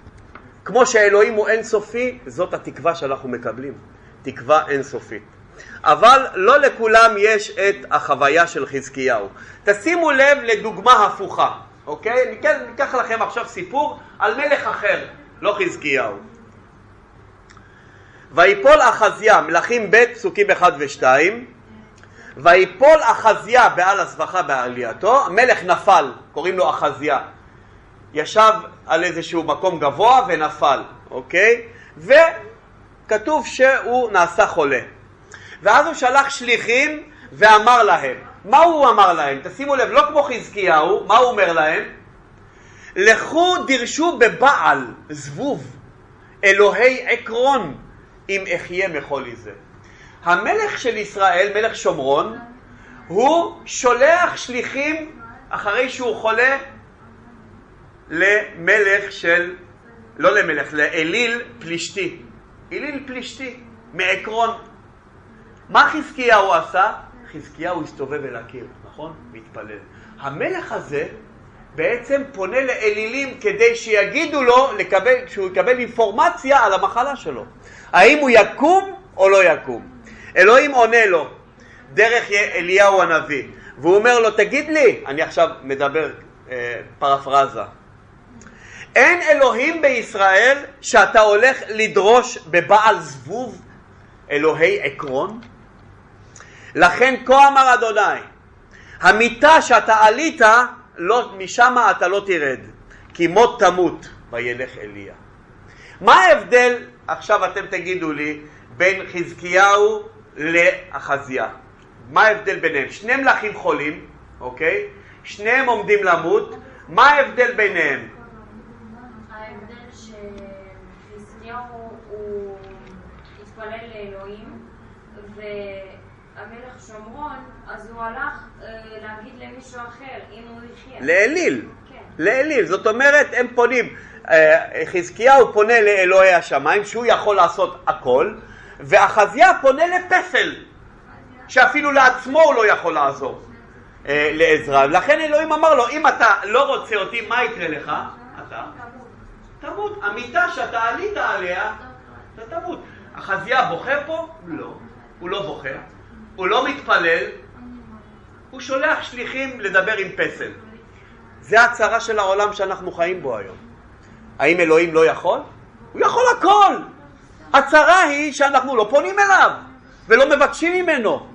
כמו שאלוהים הוא אינסופי, זאת התקווה שאנחנו מקבלים. תקווה אינסופית. אבל לא לכולם יש את החוויה של חזקיהו. תשימו לב לדוגמה הפוכה, אוקיי? ניקח, ניקח לכם עכשיו סיפור על מלך אחר, לא חזקיהו. ויפול אחזיה, מלכים ב' פסוקים 1 ו-2, ויפול אחזיה בעל הזבחה בעלייתו, המלך נפל, קוראים לו אחזיה. ישב על איזשהו מקום גבוה ונפל, אוקיי? וכתוב שהוא נעשה חולה. ואז הוא שלח שליחים ואמר להם, מה הוא אמר להם? תשימו לב, לא כמו חזקיהו, מה הוא אומר להם? לכו דרשו בבעל זבוב, אלוהי עקרון, אם אחיה מחולי זה. המלך של ישראל, מלך שומרון, הוא שולח שליחים אחרי שהוא חולה למלך של, לא למלך, לאליל פלישתי. אליל פלישתי, מעקרון. מה חזקיהו עשה? חזקיהו הסתובב אל הקיר, נכון? מתפלל. המלך הזה בעצם פונה לאלילים כדי שיגידו לו, לקבל, שהוא יקבל אינפורמציה על המחלה שלו. האם הוא יקום או לא יקום? אלוהים עונה לו דרך אליהו הנביא, והוא אומר לו, תגיד לי, אני עכשיו מדבר אה, פרפרזה, אין אלוהים בישראל שאתה הולך לדרוש בבעל זבוב אלוהי עקרון? לכן כה אמר אדוני, המיטה שאתה עלית, לא, משם אתה לא תרד, כי מות תמות, וילך אליה. מה ההבדל, עכשיו אתם תגידו לי, בין חזקיהו לאחזיה? מה ההבדל ביניהם? שני מלכים חולים, אוקיי? שניהם עומדים למות, מה ההבדל ביניהם? ההבדל שחזקיהו הוא התפלל לאלוהים, המלך שומרון, אז הוא הלך אה, להגיד למישהו אחר, אם הוא יחיה. לאליל. כן. לאליל. זאת אומרת, הם פונים, אה, חזקיהו פונה לאלוהי השמיים, שהוא יכול לעשות הכל, ואחזיה פונה לפסל, שאפילו לעצמו הוא לא יכול לעזור אה, לעזרה. לכן אלוהים אמר לו, אם אתה לא רוצה אותי, מה יקרה לך? אתה תמות. המיטה שאתה עלית עליה, אתה תמות. אחזיה בוכה פה? לא. הוא לא בוכה. הוא לא מתפלל. הוא שולח שליחים לדבר עם פסל. זה הצרה של העולם שאנחנו חיים בו היום. האם אלוהים לא יכול? הוא יכול הכל. הצרה היא שאנחנו לא פונים אליו ולא מבקשים ממנו.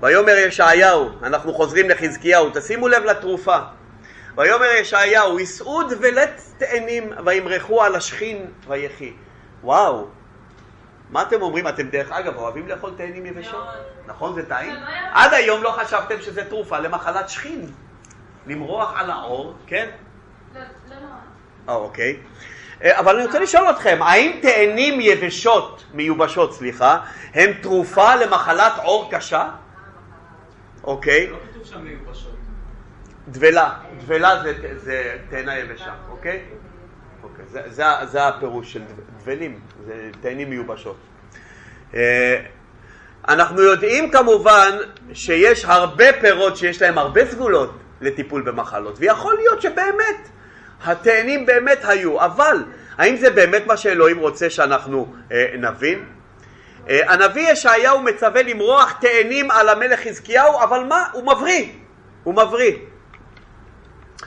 ויאמר ישעיהו, אנחנו חוזרים לחזקיהו, תשימו לב לתרופה. ויאמר ישעיהו, יישאו דבלת תאנים וימרחו על השכין ויחי. וואו, מה אתם אומרים? אתם דרך אגב אוהבים לאכול תאנים יבשות? נכון, זה טעים? לא. עד היום לא חשבתם שזה תרופה למחלת שכין. למרוח על האור, כן? לא, לא, לא. אה, אוקיי. אה, אבל אני רוצה לשאול אתכם, האם תאנים יבשות, מיובשות, סליחה, הם תרופה למחלת עור קשה? אוקיי. לא כתוב שם מיובשות. דבלה, דבלה זה, זה תאנה יבשה, אוקיי? אוקיי, זה, זה, זה הפירוש של דבלים, זה תאנים מיובשות. אה, אנחנו יודעים כמובן שיש הרבה פירות שיש להם הרבה סגולות לטיפול במחלות, ויכול להיות שבאמת התאנים באמת היו, אבל האם זה באמת מה שאלוהים רוצה שאנחנו אה, נבין? אה, הנביא ישעיהו מצווה למרוח תאנים על המלך חזקיהו, אבל מה? הוא מבריא, הוא מבריא.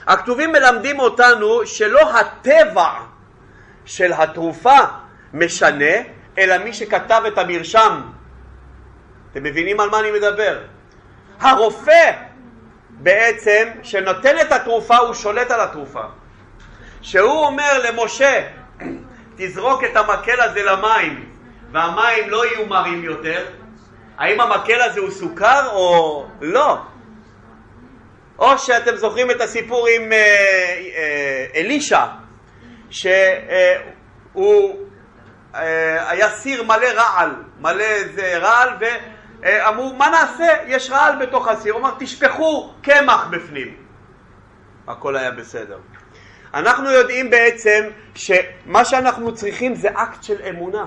הכתובים מלמדים אותנו שלא הטבע של התרופה משנה, אלא מי שכתב את המרשם. אתם מבינים על מה אני מדבר? הרופא בעצם שנותן את התרופה הוא שולט על התרופה. שהוא אומר למשה, תזרוק את המקל הזה למים והמים לא יהיו מרים יותר, האם המקל הזה הוא סוכר או לא? או שאתם זוכרים את הסיפור עם אה, אה, אלישע, שהוא אה, היה סיר מלא רעל, מלא איזה רעל, ואמרו, מה נעשה? יש רעל בתוך הסיר. הוא אמר, תשפכו קמח בפנים. הכל היה בסדר. אנחנו יודעים בעצם שמה שאנחנו צריכים זה אקט של אמונה.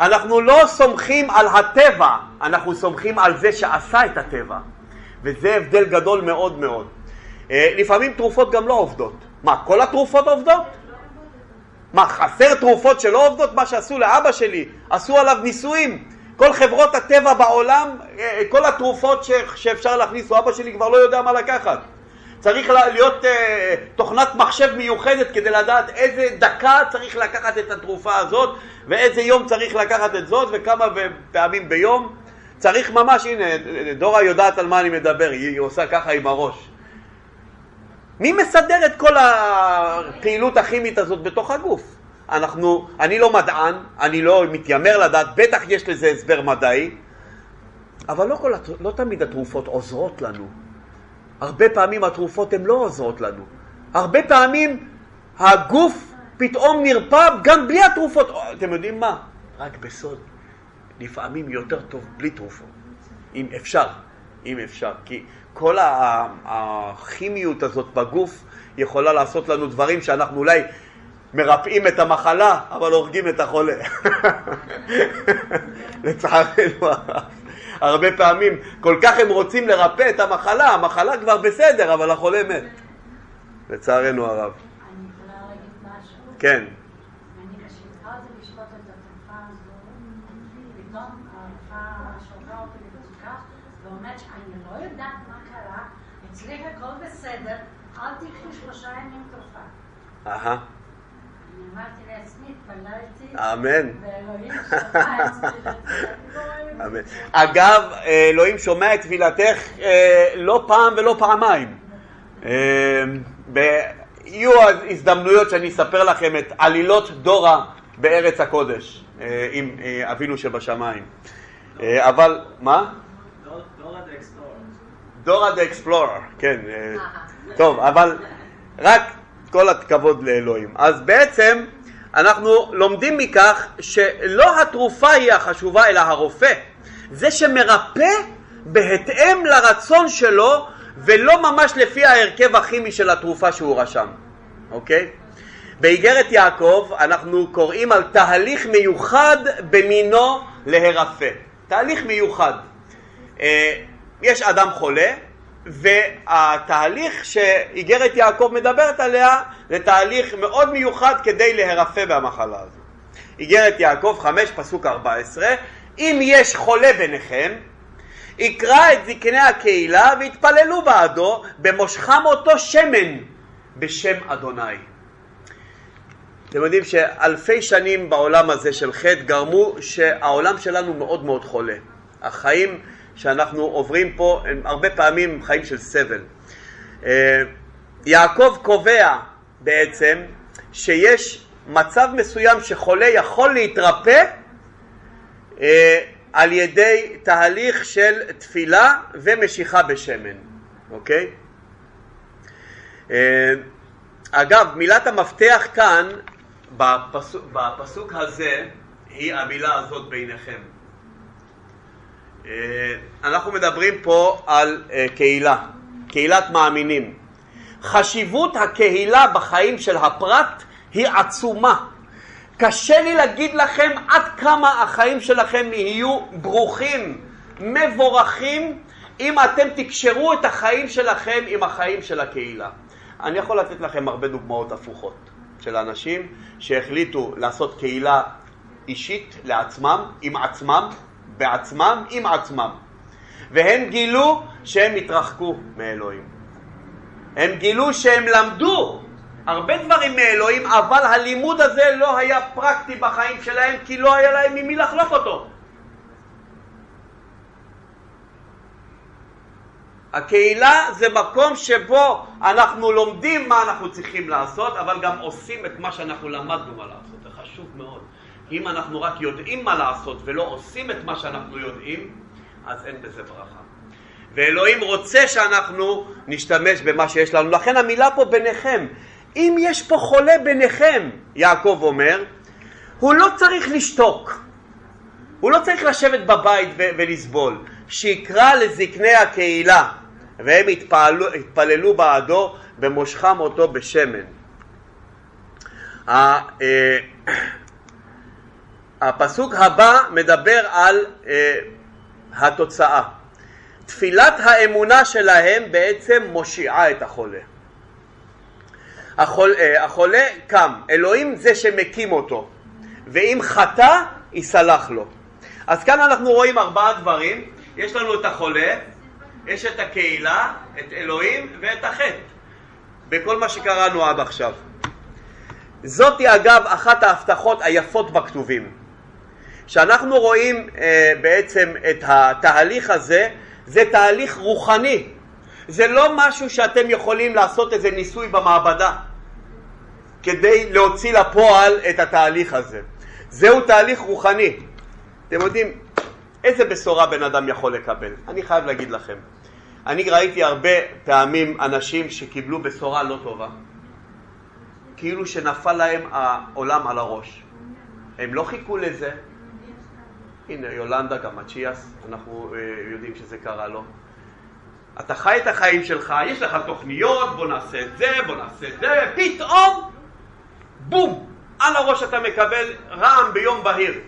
אנחנו לא סומכים על הטבע, אנחנו סומכים על זה שעשה את הטבע. וזה הבדל גדול מאוד מאוד. אה, לפעמים תרופות גם לא עובדות. מה, כל התרופות עובדות? מה, חסר תרופות שלא עובדות? מה שעשו לאבא שלי, עשו עליו ניסויים. כל חברות הטבע בעולם, אה, כל התרופות ש- שאפשר להכניס, או אבא שלי כבר לא יודע מה לקחת. צריך לה- להיות אה, תוכנת מחשב מיוחדת כדי לדעת איזה דקה צריך לקחת את התרופה הזאת ואיזה יום צריך לקחת את זאת וכמה פעמים ביום. צריך ממש, הנה, דורה יודעת על מה אני מדבר, היא, היא עושה ככה עם הראש. מי מסדר את כל הפעילות הכימית הזאת בתוך הגוף? אנחנו, אני לא מדען, אני לא מתיימר לדעת, בטח יש לזה הסבר מדעי, אבל לא, כל, לא תמיד התרופות עוזרות לנו. הרבה פעמים התרופות הן לא עוזרות לנו. הרבה פעמים הגוף פתאום נרפא גם בלי התרופות. אתם יודעים מה? רק בסוד. לפעמים יותר טוב בלי תרופות, אם אפשר, אם אפשר, כי כל הכימיות הזאת בגוף יכולה לעשות לנו דברים שאנחנו אולי מרפאים את המחלה, אבל הורגים את החולה. <laughs> לצערנו הרב. הרבה פעמים, כל כך הם רוצים לרפא את המחלה, המחלה כבר בסדר, אבל החולה מת. לצערנו הרב. אני יכולה להגיד משהו? כן. אני כשהתחלתי לשתות את התרופה הזו, פתאום הרופאה שלחה אותי לבדיקה ואומרת שאני לא יודעת מה קרה, אצלי הכל בסדר, אל תקחי שלושה ימים תרופה. אהה, אני אמרתי לעצמי, התפללתי, אמן. ואלוהים שמע את תפילתי. אמן. אגב, אלוהים שומע את תפילתך אה, לא פעם ולא פעמיים. אה, יהיו הזדמנויות שאני אספר לכם את עלילות דורה בארץ הקודש אה, עם אבינו שבשמיים. אבל, מה? דור- דורה דה אקספלורר. כן. אה, טוב, אבל רק כל הכבוד לאלוהים. אז בעצם אנחנו לומדים מכך שלא התרופה היא החשובה אלא הרופא. זה שמרפא בהתאם לרצון שלו ולא ממש לפי ההרכב הכימי של התרופה שהוא רשם, אוקיי? באיגרת יעקב אנחנו קוראים על תהליך מיוחד במינו להרפא. תהליך מיוחד. אה, יש אדם חולה והתהליך שאיגרת יעקב מדברת עליה זה תהליך מאוד מיוחד כדי להרפא במחלה הזו. איגרת יעקב 5 פסוק 14 אם יש חולה ביניכם יקרא את זקני הקהילה ויתפללו בעדו במושכם אותו שמן בשם אדוני. אתם יודעים שאלפי שנים בעולם הזה של חטא גרמו שהעולם שלנו מאוד מאוד חולה. החיים שאנחנו עוברים פה הם הרבה פעמים חיים של סבל. אה, יעקב קובע בעצם שיש מצב מסוים שחולה יכול להתרפא אה, על ידי תהליך של תפילה ומשיכה בשמן, אוקיי? אה, אגב, מילת המפתח כאן בפסוק, בפסוק הזה היא המילה הזאת ביניכם. אה, אנחנו מדברים פה על אה, קהילה, קהילת מאמינים. חשיבות הקהילה בחיים של הפרט היא עצומה. קשה לי להגיד לכם עד כמה החיים שלכם יהיו ברוכים, מבורכים, אם אתם תקשרו את החיים שלכם עם החיים של הקהילה. אני יכול לתת לכם הרבה דוגמאות הפוכות של אנשים שהחליטו לעשות קהילה אישית לעצמם, עם עצמם, בעצמם עם עצמם, והם גילו שהם התרחקו מאלוהים. הם גילו שהם למדו הרבה דברים מאלוהים, אבל הלימוד הזה לא היה פרקטי בחיים שלהם כי לא היה להם ממי לחלוק אותו. הקהילה זה מקום שבו אנחנו לומדים מה אנחנו צריכים לעשות, אבל גם עושים את מה שאנחנו למדנו מה לעשות. זה חשוב מאוד. אם אנחנו רק יודעים מה לעשות ולא עושים את מה שאנחנו יודעים, אז אין בזה ברכה. ואלוהים רוצה שאנחנו נשתמש במה שיש לנו. לכן המילה פה ביניכם. אם יש פה חולה ביניכם, יעקב אומר, הוא לא צריך לשתוק. הוא לא צריך לשבת בבית ולסבול. שיקרא לזקני הקהילה, והם יתפעלו, יתפללו בעדו במושכם אותו בשמן. אה, הפסוק הבא מדבר על uh, התוצאה. תפילת האמונה שלהם בעצם מושיעה את החולה. החול, uh, החולה קם, אלוהים זה שמקים אותו, ואם חטא, יסלח לו. אז כאן אנחנו רואים ארבעה דברים, יש לנו את החולה, יש את הקהילה, את אלוהים ואת החטא, בכל מה שקראנו עד עכשיו. זאתי אגב אחת ההבטחות היפות בכתובים. כשאנחנו רואים אה, בעצם את התהליך הזה, זה תהליך רוחני. זה לא משהו שאתם יכולים לעשות איזה ניסוי במעבדה כדי להוציא לפועל את התהליך הזה. זהו תהליך רוחני. אתם יודעים, איזה בשורה בן אדם יכול לקבל? אני חייב להגיד לכם. אני ראיתי הרבה פעמים אנשים שקיבלו בשורה לא טובה. כאילו שנפל להם העולם על הראש. הם לא חיכו לזה, הנה יולנדה, גם מצ'יאס, אנחנו uh, יודעים שזה קרה לו. אתה חי את החיים שלך, יש לך תוכניות, בוא נעשה את זה, בוא נעשה את זה, ופתאום, בום, על הראש אתה מקבל רעם ביום בהיר.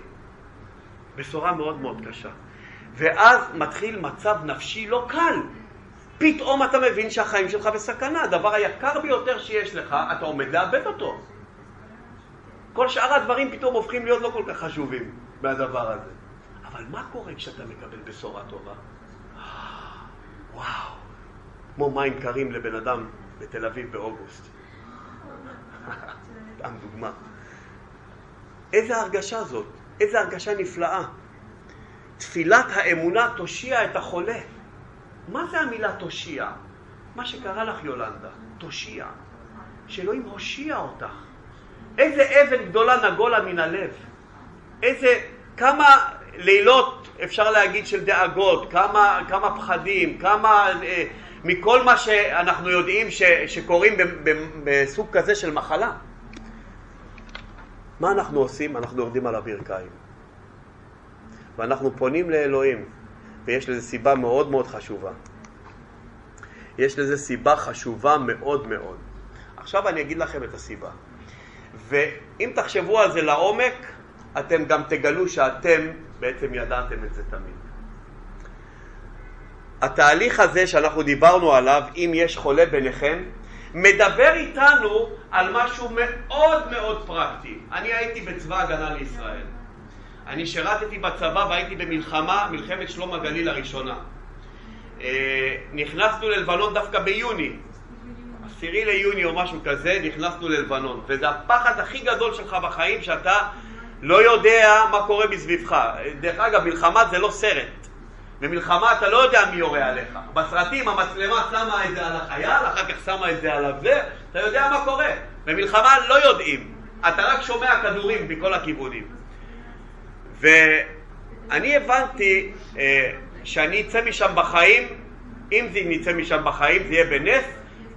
בשורה מאוד מאוד קשה. ואז מתחיל מצב נפשי לא קל. פתאום אתה מבין שהחיים שלך בסכנה, הדבר היקר ביותר שיש לך, אתה עומד לאבד אותו. כל שאר הדברים פתאום הופכים להיות לא כל כך חשובים מהדבר הזה. אבל מה קורה כשאתה מקבל בשורה טובה? וואו, כמו מים קרים לבן אדם בתל אביב באוגוסט. <laughs> סתם דוגמה. איזה הרגשה זאת? איזה הרגשה נפלאה. תפילת האמונה תושיע את החולה. מה זה המילה תושיע? מה שקרה לך יולנדה, תושיע. שאלוהים הושיע אותך. איזה אבן גדולה נגולה מן הלב. איזה, כמה לילות, אפשר להגיד, של דאגות, כמה, כמה פחדים, כמה, אה, מכל מה שאנחנו יודעים ש, שקורים בסוג כזה של מחלה. מה אנחנו עושים? אנחנו יורדים על הברכיים. ואנחנו פונים לאלוהים, ויש לזה סיבה מאוד מאוד חשובה. יש לזה סיבה חשובה מאוד מאוד. עכשיו אני אגיד לכם את הסיבה. ואם תחשבו על זה לעומק, אתם גם תגלו שאתם בעצם ידעתם את זה תמיד. התהליך הזה שאנחנו דיברנו עליו, אם יש חולה ביניכם, מדבר איתנו על משהו מאוד מאוד פרקטי. אני הייתי בצבא הגנה לישראל. אני שירתתי בצבא והייתי במלחמה, מלחמת שלום הגליל הראשונה. אה, נכנסנו ללבנון דווקא ביוני, עשירי ליוני או משהו כזה, נכנסנו ללבנון. וזה הפחד הכי גדול שלך בחיים, שאתה לא יודע מה קורה מסביבך. דרך אגב, מלחמה זה לא סרט. במלחמה אתה לא יודע מי יורה עליך. בסרטים המצלמה שמה את זה על החייל, אחר כך שמה את זה על הזה, אתה יודע מה קורה. במלחמה לא יודעים. אתה רק שומע כדורים מכל הכיוונים. ואני הבנתי אה, שאני אצא משם בחיים, אם זה נצא משם בחיים זה יהיה בנס,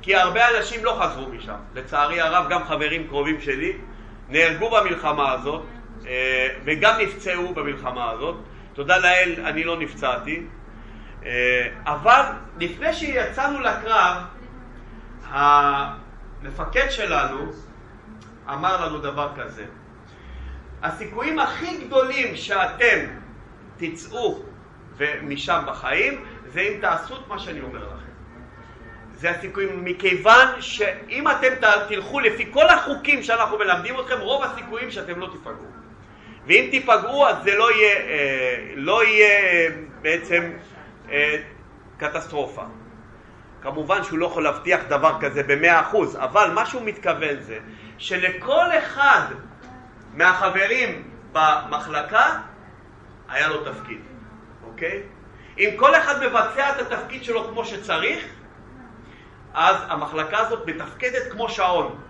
כי הרבה אנשים לא חזרו משם. לצערי הרב גם חברים קרובים שלי נהרגו במלחמה הזאת וגם נפצעו במלחמה הזאת. תודה לאל אני לא נפצעתי. אה, אבל לפני שיצאנו לקרב, המפקד שלנו אמר לנו דבר כזה: הסיכויים הכי גדולים שאתם תצאו משם בחיים זה אם תעשו את מה שאני אומר לכם. זה הסיכויים, מכיוון שאם אתם תלכו לפי כל החוקים שאנחנו מלמדים אתכם, רוב הסיכויים שאתם לא תיפגעו. ואם תיפגעו אז זה לא יהיה, אה, לא יהיה בעצם אה, קטסטרופה. כמובן שהוא לא יכול להבטיח דבר כזה במאה אחוז, אבל מה שהוא מתכוון זה שלכל אחד מהחברים במחלקה היה לו תפקיד, אוקיי? אם כל אחד מבצע את התפקיד שלו כמו שצריך, אז המחלקה הזאת מתפקדת כמו שעון.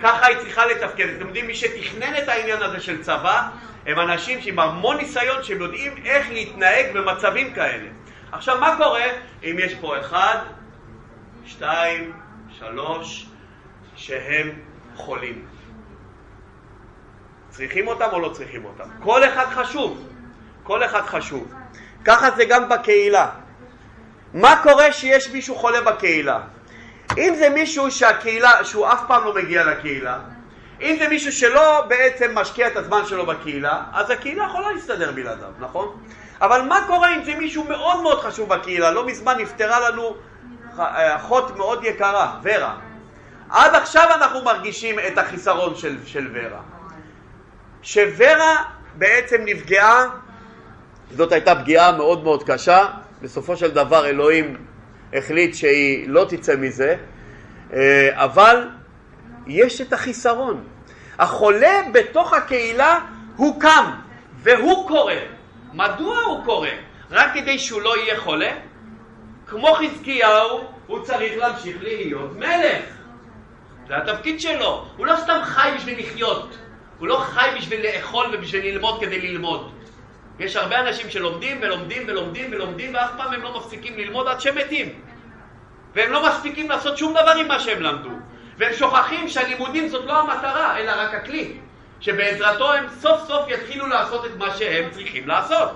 ככה היא צריכה לתפקד. אתם יודעים, מי שתכנן את העניין הזה של צבא, הם אנשים עם המון ניסיון, שהם יודעים איך להתנהג במצבים כאלה. עכשיו, מה קורה אם יש פה אחד, שתיים, שלוש, שהם חולים? צריכים אותם או לא צריכים אותם? כל אחד חשוב. כל אחד חשוב. ככה זה גם בקהילה. מה קורה שיש מישהו חולה בקהילה? אם זה מישהו שהקהילה, שהוא אף פעם לא מגיע לקהילה, אם זה מישהו שלא בעצם משקיע את הזמן שלו בקהילה, אז הקהילה יכולה להסתדר בלעדיו, נכון? אבל מה קורה אם זה מישהו מאוד מאוד חשוב בקהילה? לא מזמן נפטרה לנו אחות מאוד יקרה, ורה. עד עכשיו אנחנו מרגישים את החיסרון של, של ורה. שוורה בעצם נפגעה, זאת הייתה פגיעה מאוד מאוד קשה, בסופו של דבר אלוהים החליט שהיא לא תצא מזה, אה, אבל יש את החיסרון. החולה בתוך הקהילה הוא קם והוא קורא. מדוע הוא קורא? רק כדי שהוא לא יהיה חולה? כמו חזקיהו, הוא צריך להמשיך להיות מלך. זה התפקיד שלו. הוא לא סתם חי בשביל לחיות. הוא לא חי בשביל לאכול ובשביל ללמוד כדי ללמוד. יש הרבה אנשים שלומדים ולומדים ולומדים ולומדים ואף פעם הם לא מפסיקים ללמוד עד שהם מתים. והם לא מספיקים לעשות שום דבר עם מה שהם למדו. והם שוכחים שהלימודים זאת לא המטרה, אלא רק הכלי. שבעזרתו הם סוף סוף יתחילו לעשות את מה שהם צריכים לעשות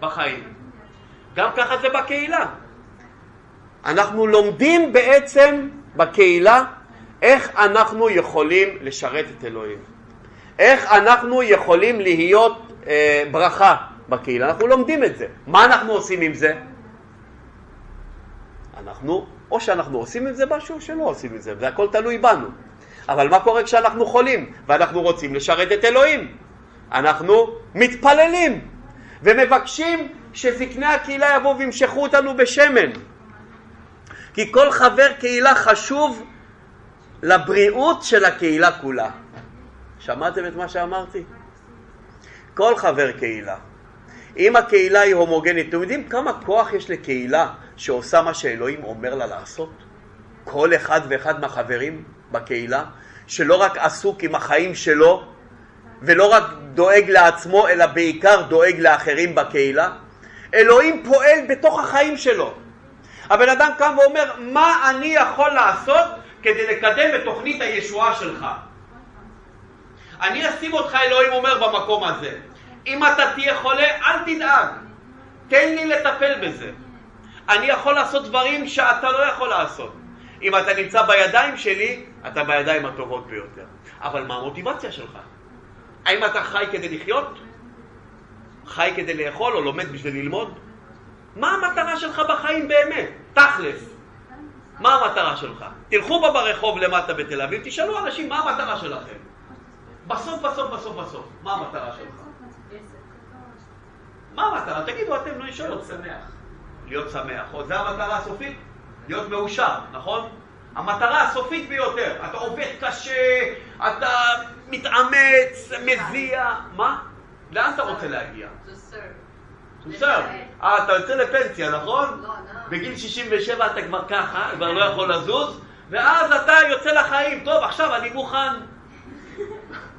בחיים. גם ככה זה בקהילה. אנחנו לומדים בעצם בקהילה איך אנחנו יכולים לשרת את אלוהים. איך אנחנו יכולים להיות אה, ברכה בקהילה. אנחנו לומדים את זה. מה אנחנו עושים עם זה? אנחנו, או שאנחנו עושים עם זה משהו או שלא עושים עם זה, זה הכל תלוי בנו. אבל מה קורה כשאנחנו חולים ואנחנו רוצים לשרת את אלוהים? אנחנו מתפללים ומבקשים שזקני הקהילה יבואו וימשכו אותנו בשמן. כי כל חבר קהילה חשוב לבריאות של הקהילה כולה. שמעתם את מה שאמרתי? כל חבר קהילה. אם הקהילה היא הומוגנית, אתם יודעים כמה כוח יש לקהילה שעושה מה שאלוהים אומר לה לעשות? כל אחד ואחד מהחברים בקהילה, שלא רק עסוק עם החיים שלו, ולא רק דואג לעצמו, אלא בעיקר דואג לאחרים בקהילה. אלוהים פועל בתוך החיים שלו. הבן אדם קם ואומר, מה אני יכול לעשות כדי לקדם את תוכנית הישועה שלך? אני אשים אותך, אלוהים אומר, במקום הזה. אם אתה תהיה חולה, אל תדאג. תן לי לטפל בזה. אני יכול לעשות דברים שאתה לא יכול לעשות. אם אתה נמצא בידיים שלי, אתה בידיים הטובות ביותר. אבל מה המוטיבציה שלך? האם אתה חי כדי לחיות? חי כדי לאכול או לומד בשביל ללמוד? מה המטרה שלך בחיים באמת? תכלס. מה המטרה שלך? תלכו בה ברחוב למטה בתל אביב, תשאלו אנשים מה המטרה שלכם. בסוף, בסוף, בסוף, בסוף, מה המטרה שלך? מה המטרה? תגידו אתם, לא נשאל להיות. שמח. להיות שמח. או זה המטרה הסופית? להיות מאושר, נכון? המטרה הסופית ביותר. אתה עובד קשה, אתה מתאמץ, מזיע. מה? לאן אתה רוצה להגיע? בסדר. אה, אתה יוצא לפנסיה, נכון? בגיל 67 אתה כבר ככה, כבר לא יכול לזוז, ואז אתה יוצא לחיים. טוב, עכשיו אני מוכן.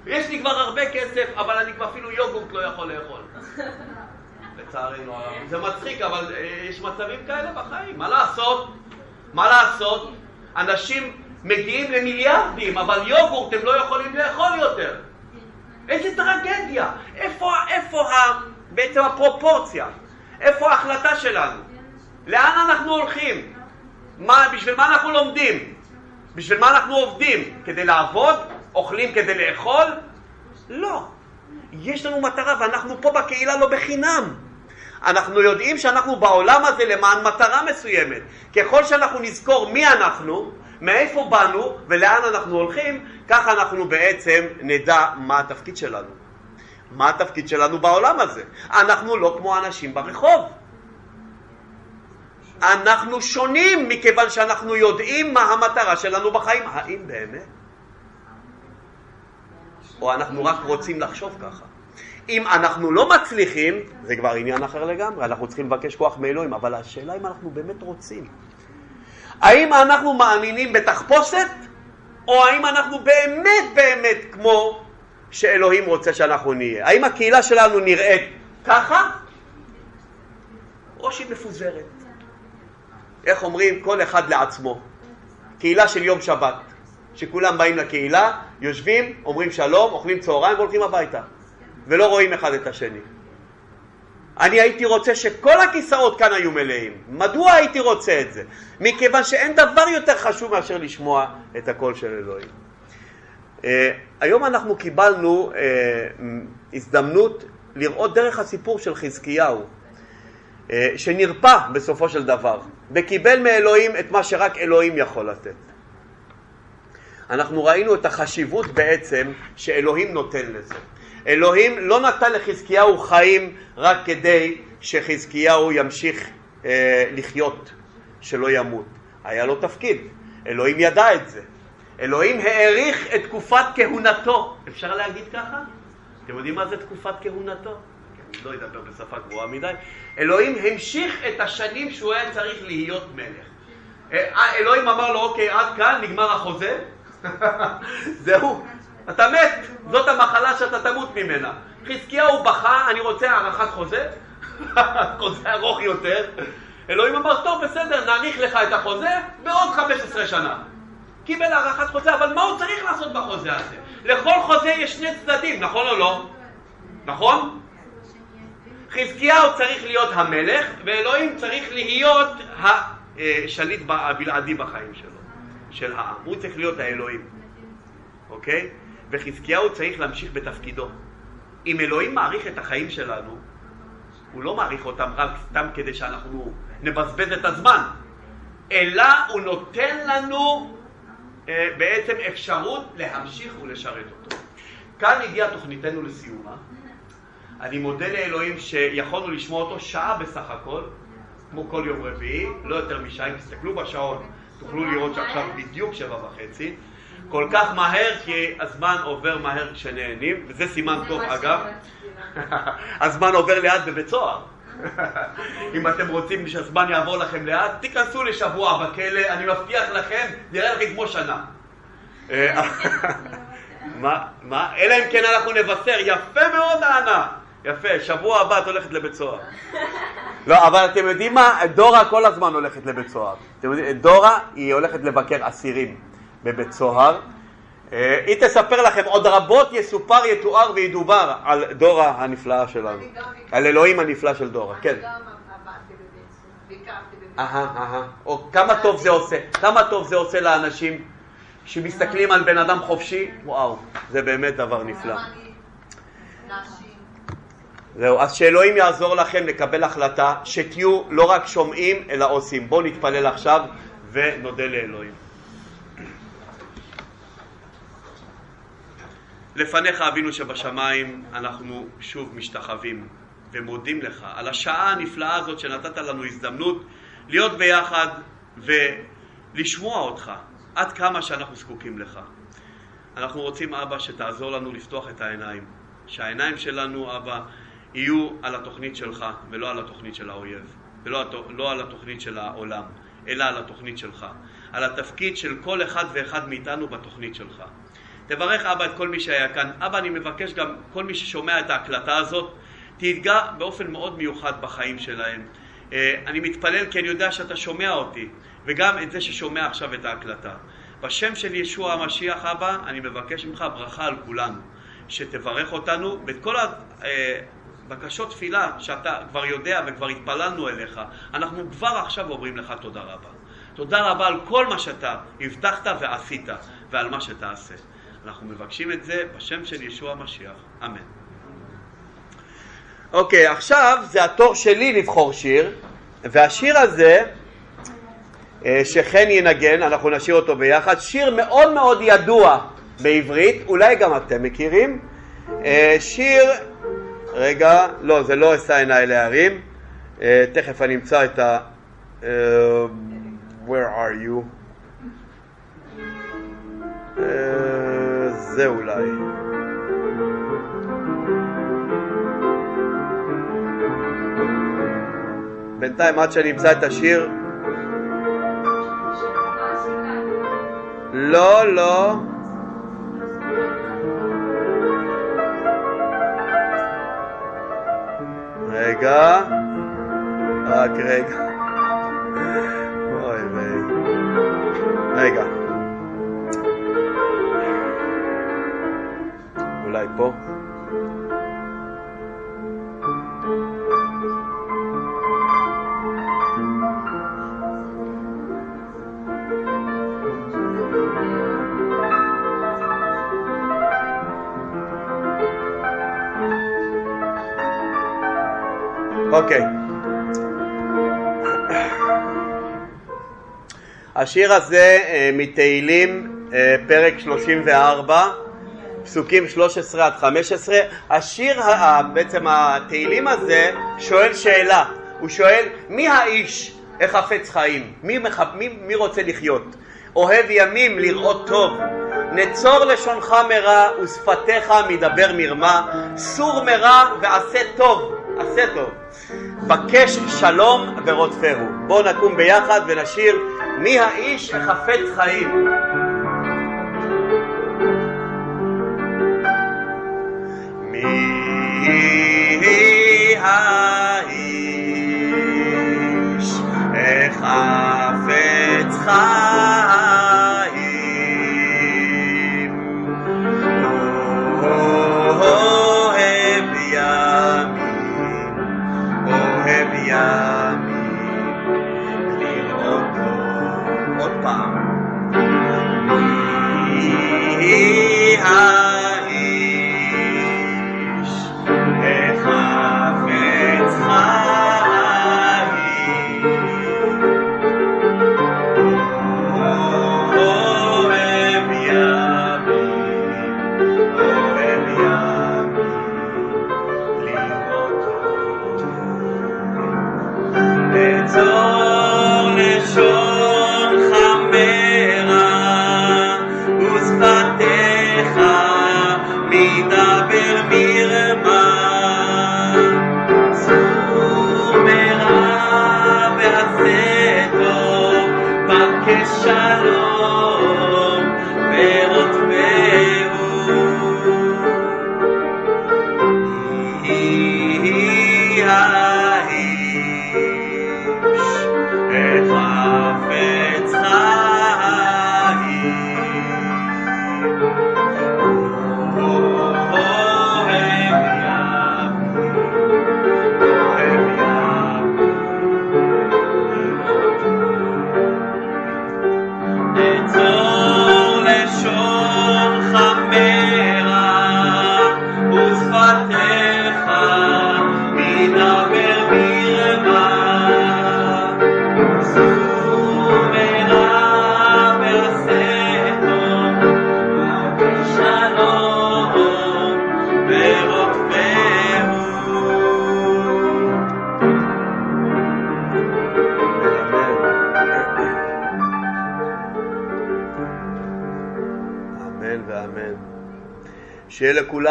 יש לי כבר הרבה כסף, אבל אני כבר אפילו יוגורט לא יכול לאכול. לצערנו הרב. זה מצחיק, אבל אה, יש מצבים כאלה בחיים. מה לעשות? מה לעשות? אנשים מגיעים למיליארדים, אבל יוגורט הם לא יכולים לאכול יותר. איזה טרגדיה. איפה, איפה בעצם הפרופורציה? איפה ההחלטה שלנו? לאן אנחנו הולכים? מה, בשביל מה אנחנו לומדים? בשביל מה אנחנו עובדים? כדי לעבוד? אוכלים כדי לאכול? לא. יש לנו מטרה ואנחנו פה בקהילה לא בחינם. אנחנו יודעים שאנחנו בעולם הזה למען מטרה מסוימת. ככל שאנחנו נזכור מי אנחנו, מאיפה באנו ולאן אנחנו הולכים, ככה אנחנו בעצם נדע מה התפקיד שלנו. מה התפקיד שלנו בעולם הזה. אנחנו לא כמו אנשים ברחוב. אנחנו שונים מכיוון שאנחנו יודעים מה המטרה שלנו בחיים. האם באמת? או אנחנו רק רוצים לחשוב ככה? אם אנחנו לא מצליחים, זה כבר עניין אחר לגמרי, אנחנו צריכים לבקש כוח מאלוהים, אבל השאלה אם אנחנו באמת רוצים. האם אנחנו מאמינים בתחפושת, או האם אנחנו באמת באמת כמו שאלוהים רוצה שאנחנו נהיה? האם הקהילה שלנו נראית ככה, או שהיא מפוזרת? איך אומרים? כל אחד לעצמו. קהילה של יום שבת, שכולם באים לקהילה, יושבים, אומרים שלום, אוכלים צהריים והולכים הביתה, ולא רואים אחד את השני. אני הייתי רוצה שכל הכיסאות כאן היו מלאים. מדוע הייתי רוצה את זה? מכיוון שאין דבר יותר חשוב מאשר לשמוע את הקול של אלוהים. Uh, היום אנחנו קיבלנו uh, הזדמנות לראות דרך הסיפור של חזקיהו, uh, שנרפא בסופו של דבר, וקיבל מאלוהים את מה שרק אלוהים יכול לתת. אנחנו ראינו את החשיבות בעצם שאלוהים נותן לזה. אלוהים לא נתן לחזקיהו חיים רק כדי שחזקיהו ימשיך אה, לחיות, שלא ימות. היה לו תפקיד, אלוהים ידע את זה. אלוהים האריך את תקופת כהונתו. אפשר להגיד ככה? אתם יודעים מה זה תקופת כהונתו? אני לא אדבר בשפה גבוהה מדי. אלוהים המשיך את השנים שהוא היה צריך להיות מלך. אה, אלוהים אמר לו, אוקיי, עד כאן, נגמר החוזה. <laughs> זהו, אתה מת, זאת המחלה שאתה תמות ממנה. חזקיהו בכה, אני רוצה הארכת חוזה, <laughs> חוזה ארוך יותר. אלוהים אמר, טוב, בסדר, נאריך לך את החוזה בעוד 15 שנה. קיבל הארכת חוזה, אבל מה הוא צריך לעשות בחוזה הזה? לכל חוזה יש שני צדדים, נכון או לא? נכון? חזקיהו צריך להיות המלך, ואלוהים צריך להיות השליט הבלעדי בחיים שלו, של העם. הוא צריך להיות האלוהים, אוקיי? וחזקיהו צריך להמשיך בתפקידו. אם אלוהים מעריך את החיים שלנו, הוא לא מעריך אותם רק סתם כדי שאנחנו נבזבז את הזמן, אלא הוא נותן לנו אה, בעצם אפשרות להמשיך ולשרת אותו. כאן הגיעה תוכניתנו לסיומה. אני מודה לאלוהים שיכולנו לשמוע אותו שעה בסך הכל, כמו כל יום רביעי, לא יותר משעה, אם תסתכלו בשעון, תוכלו לראות שעכשיו בדיוק שבע וחצי. כל כך מהר כי הזמן עובר מהר כשנהנים, וזה סימן טוב אגב. <laughs> הזמן עובר לאט בבית סוהר. <laughs> אם אתם רוצים שהזמן יעבור לכם לאט, תיכנסו לשבוע בכלא, אני מבטיח לכם, נראה לכם כמו שנה. <laughs> מה? מה? אלא אם כן אנחנו נבשר, יפה מאוד אנה. יפה, שבוע הבא את הולכת לבית סוהר. <laughs> לא, אבל אתם יודעים מה? דורה כל הזמן הולכת לבית סוהר. אתם יודעים, דורה היא הולכת לבקר אסירים בבית סוהר. אה, היא תספר לכם, עוד רבות יסופר, יתואר וידובר על דורה הנפלאה שלנו, על אלוהים הנפלא של דורה, כן. אהה, אהה. או כמה טוב זה עושה, כמה טוב זה עושה לאנשים שמסתכלים על בן אדם חופשי, וואו, זה באמת דבר נפלא. זהו, אז שאלוהים יעזור לכם לקבל החלטה, שתהיו לא רק שומעים אלא עושים. בואו נתפלל עכשיו ונודה לאלוהים. לפניך אבינו שבשמיים אנחנו שוב משתחווים ומודים לך על השעה הנפלאה הזאת שנתת לנו הזדמנות להיות ביחד ולשמוע אותך עד כמה שאנחנו זקוקים לך. אנחנו רוצים אבא שתעזור לנו לפתוח את העיניים, שהעיניים שלנו אבא יהיו על התוכנית שלך ולא על התוכנית של האויב, ולא לא על התוכנית של העולם, אלא על התוכנית שלך, על התפקיד של כל אחד ואחד מאיתנו בתוכנית שלך. תברך אבא את כל מי שהיה כאן. אבא, אני מבקש גם כל מי ששומע את ההקלטה הזאת, תתגע באופן מאוד מיוחד בחיים שלהם. אה, אני מתפלל כי אני יודע שאתה שומע אותי, וגם את זה ששומע עכשיו את ההקלטה. בשם של ישוע המשיח, אבא, אני מבקש ממך ברכה על כולנו, שתברך אותנו ואת כל הבקשות תפילה שאתה כבר יודע וכבר התפללנו אליך, אנחנו כבר עכשיו אומרים לך תודה רבה. תודה רבה על כל מה שאתה הבטחת ועשית ועל מה שתעשה. אנחנו מבקשים את זה בשם של ישוע המשיח, אמן. אוקיי, עכשיו זה התור שלי לבחור שיר, והשיר הזה אה, שחן ינגן, אנחנו נשאיר אותו ביחד, שיר מאוד מאוד ידוע בעברית, אולי גם אתם מכירים, אה, שיר, רגע, לא, זה לא אשא עיניי להרים, אה, תכף אני אמצא את ה... אה, where are you? אה, זה אולי. בינתיים עד שאני אמצא את השיר לא, לא. רגע. רק רגע. אוי ויי. רגע. אולי פה? אוקיי. השיר הזה אה, מתהילים אה, פרק 34, פסוקים 13 עד 15. השיר, בעצם התהילים הזה, שואל שאלה. הוא שואל, מי האיש החפץ חיים? מי, מח... מי, מי רוצה לחיות? אוהב ימים לראות טוב. נצור לשונך מרע ושפתיך מדבר מרמה. סור מרע ועשה טוב. עשה טוב. בקש שלום ורודפהו. בואו נקום ביחד ונשיר מי האיש החפץ חיים. מי האיש החפץ חיים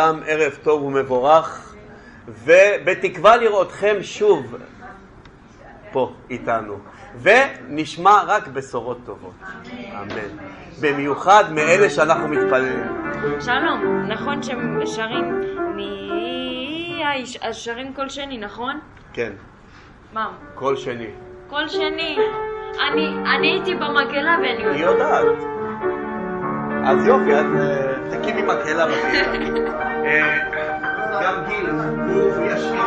לכולם ערב טוב ומבורך, ובתקווה לראותכם שוב פה איתנו, ונשמע רק בשורות טובות. אמן. במיוחד מאלה שאנחנו מתפללים. שלום, נכון שהם שרים מ... שרים כל שני, נכון? כן. מה? כל שני. כל שני. אני, אני הייתי במקהלה ואני יודעת. היא יודעת. אז יופי, אז אה, תקימי מקהלה בפינה. <laughs> גם גיל, הוא ישמיע.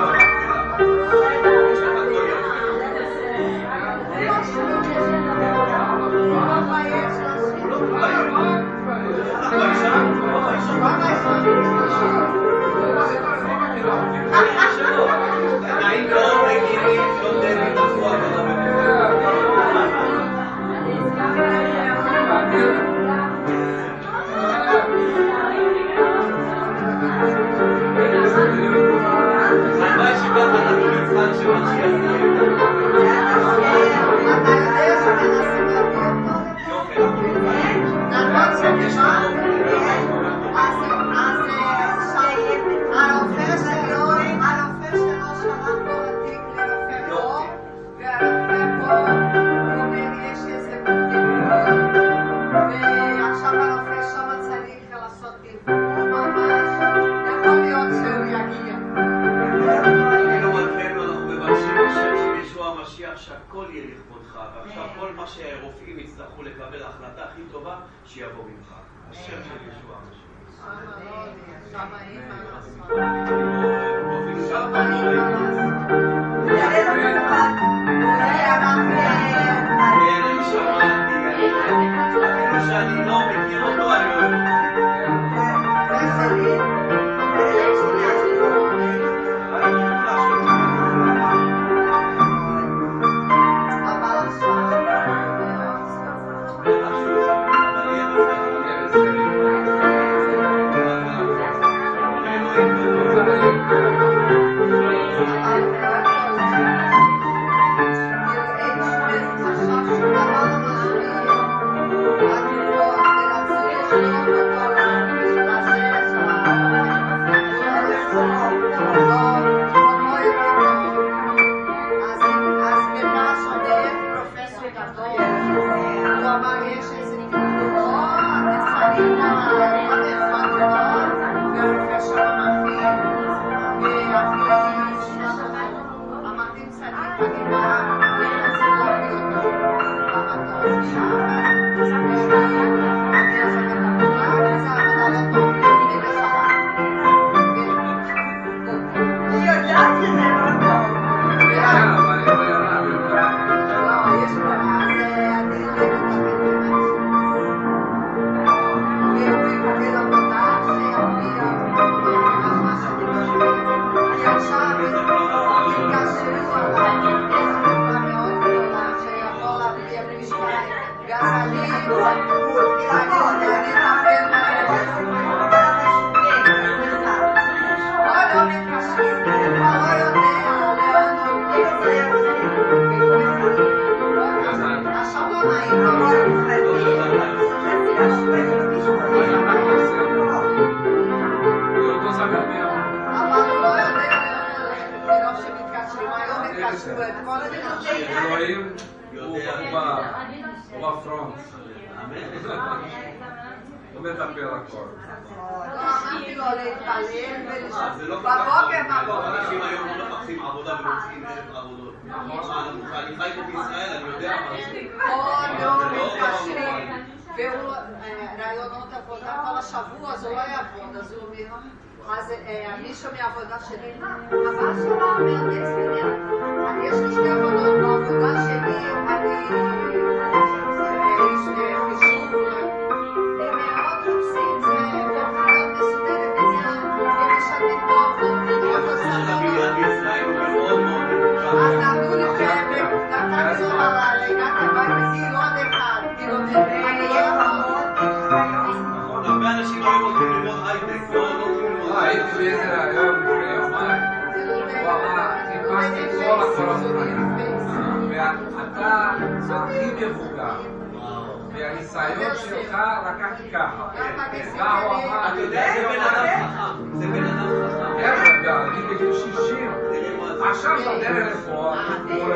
עכשיו בדרך לפה, הוא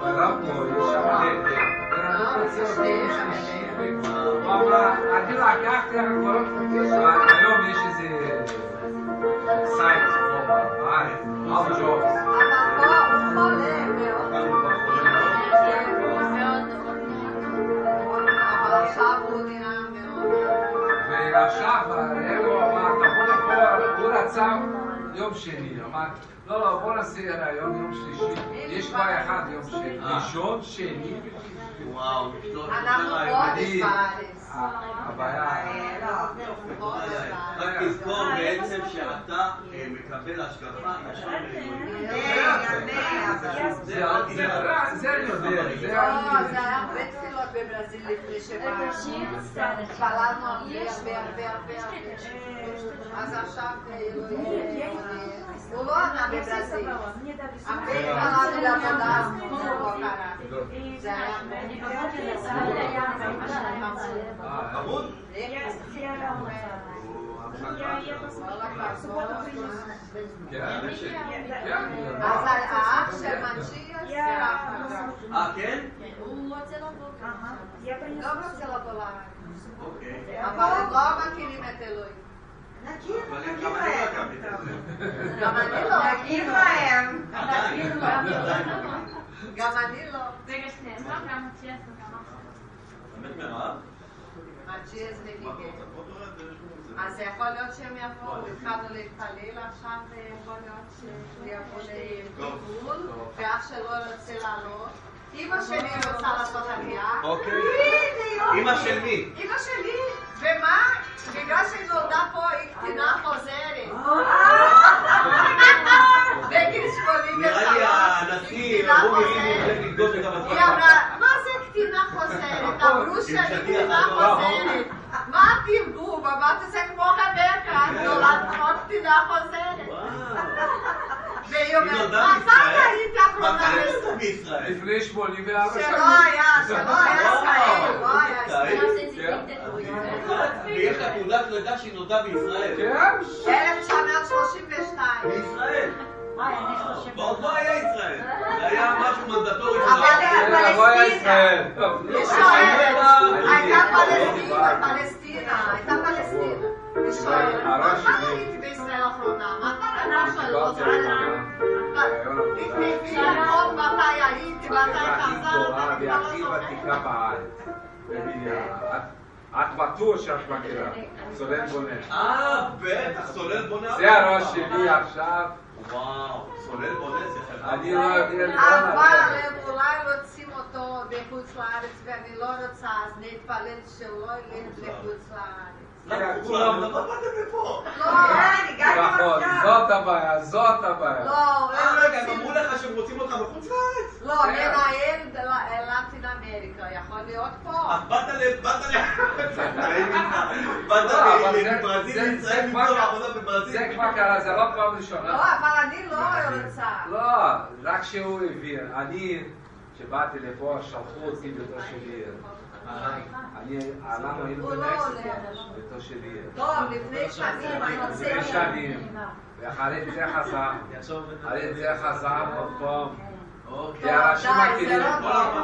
ברב פה, יש שם נטל. בן אדם רוצה אותו בגיל 60. הוא אמר, אני לקחתי הכל, היום יש איזה סייט פה בארץ, אאוט ג'ובס. אבל יום שני, אמר, לא, לא, בוא נעשה רעיון יום שלישי, יש בעיה אחת יום שני, ראשון, שני, וואו, אנחנו חודש אני- בארץ. הבעיה, רק. תזכור בעצם שאתה אה, מקבל השגחה ישר מאלוהים. זה אני יודע, זה לא, היה הרבה תפילות בברזיל לפני שבאנו. התפללנו הרבה הרבה הרבה הרבה. אז עכשיו אלוהים... הוא לא ענה בברזיל. הרבה התפללנו לעבודה, אז כלום לא קרה. זה היה חמוד? כן, כן. אז האח של מנצ'יה סרח אה, כן? הוא רוצה לבוא. לא רוצה לבוא לארץ. אוקיי. אבל הם לא מכירים את אלוהים. לא לקחתי את זה. גם אני לא. נגיד להם. גם אני לא. רגע, שנייה, גם מציע באמת מירב? מנצ'יה זה מגיגה. אז יכול להיות שהם יבואו, התחלנו להתפלל עכשיו, ויכול להיות שהוא יבוא לטיפול, ואח שלו רוצה לעלות. אמא שלי רוצה לעשות עלייה. אוקיי. הנה, אמא של מי? אמא שלי, ומה? בגלל שהיא נולדה פה היא קטינה חוזרת. <laughs> בגיל 83. נראה לי הנשיא רובי הולך לבדוק את היא. אמרה, מה זה קטינה חוזרת? אמרו שאני קטינה חוזרת. מה התרגום? אמרתי, זה כמו רבקה, נולד כמו קטינה חוזרת. והיא היא אומרת, נולדה מתי לפני 84 שנים. שלא היה, שלא היה ישראל, לא היה לה תעודת לידה שהיא נולדה בישראל. כן? 1932. בישראל. ועוד לא היה ישראל. זה היה משהו מנדטורי אבל לא היה ישראל. היא הייתה פלסטינה, פלסטינה, הייתה פלסטינה. היא שואלת, מתי הייתי בישראל האחרונה? מתי אתה לא זוכרת? תכתבי הכל מתי הייתי, מתי הכי גדולה חזרת, אני כבר והכי לא ותיקה זוכרת. בארץ. בבניין. את- את בטוח שאת מכירה. סולל בונה. אה, בטח, סולל בונה. זה הראש שלי עכשיו. וואו, סולל בונה זה חברה. אני לא יודע לא אבל לדעת. הם אולי רוצים אותו בחוץ לארץ ואני לא רוצה, אז נתפלל שהוא לא ילך לחוץ לארץ. למה כולם? למה באתם לפה? לא, נכון, זאת הבעיה, זאת הבעיה. לא, אה, רגע, הם. אמרו לך שהם רוצים אותך בחוץ לארץ? לא, לנהל לטין אמריקה, יכול להיות פה. אז באת ל... באת ל... <laughs> באת לא, לברזיל, זה למצוא עבודה בברזיל. זה כבר קרה, זה לא פעם לא, ראשונה. אבל אני לא רוצה. לא, רק שהוא הבין. אני, כשבאתי לפה, שלחו אותי בתור שלי. אני, הוא לא שלי. לא, לפני שנים היינו לפני צעירים. שנים. ואחרי זה חזר. <laughs> אחרי זה חזר עוד פעם. אוקיי. די, זה מכירים. לא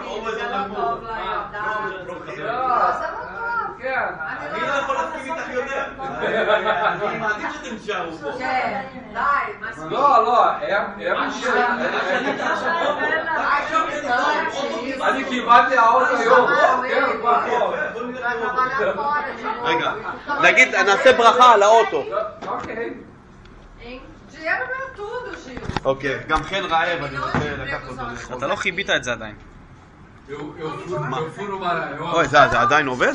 טוב, זה לא טוב להם, די. לא, זה לא טוב. כן. אני לא יכול להסכים איתך יותר. אני מעדיף שאתם תישארו פה. כן, די, מספיק. לא, לא, הם עכשיו אני קיבלתי האוטו היום. כן, רגע, נגיד, נעשה ברכה על האוטו. אוקיי. באמת tudo, Gil. אוקיי, גם חן רעב, אני רוצה לקחת אותו לאכול. אתה לא חיבית את זה עדיין. אוי, זה זה עדיין עובד?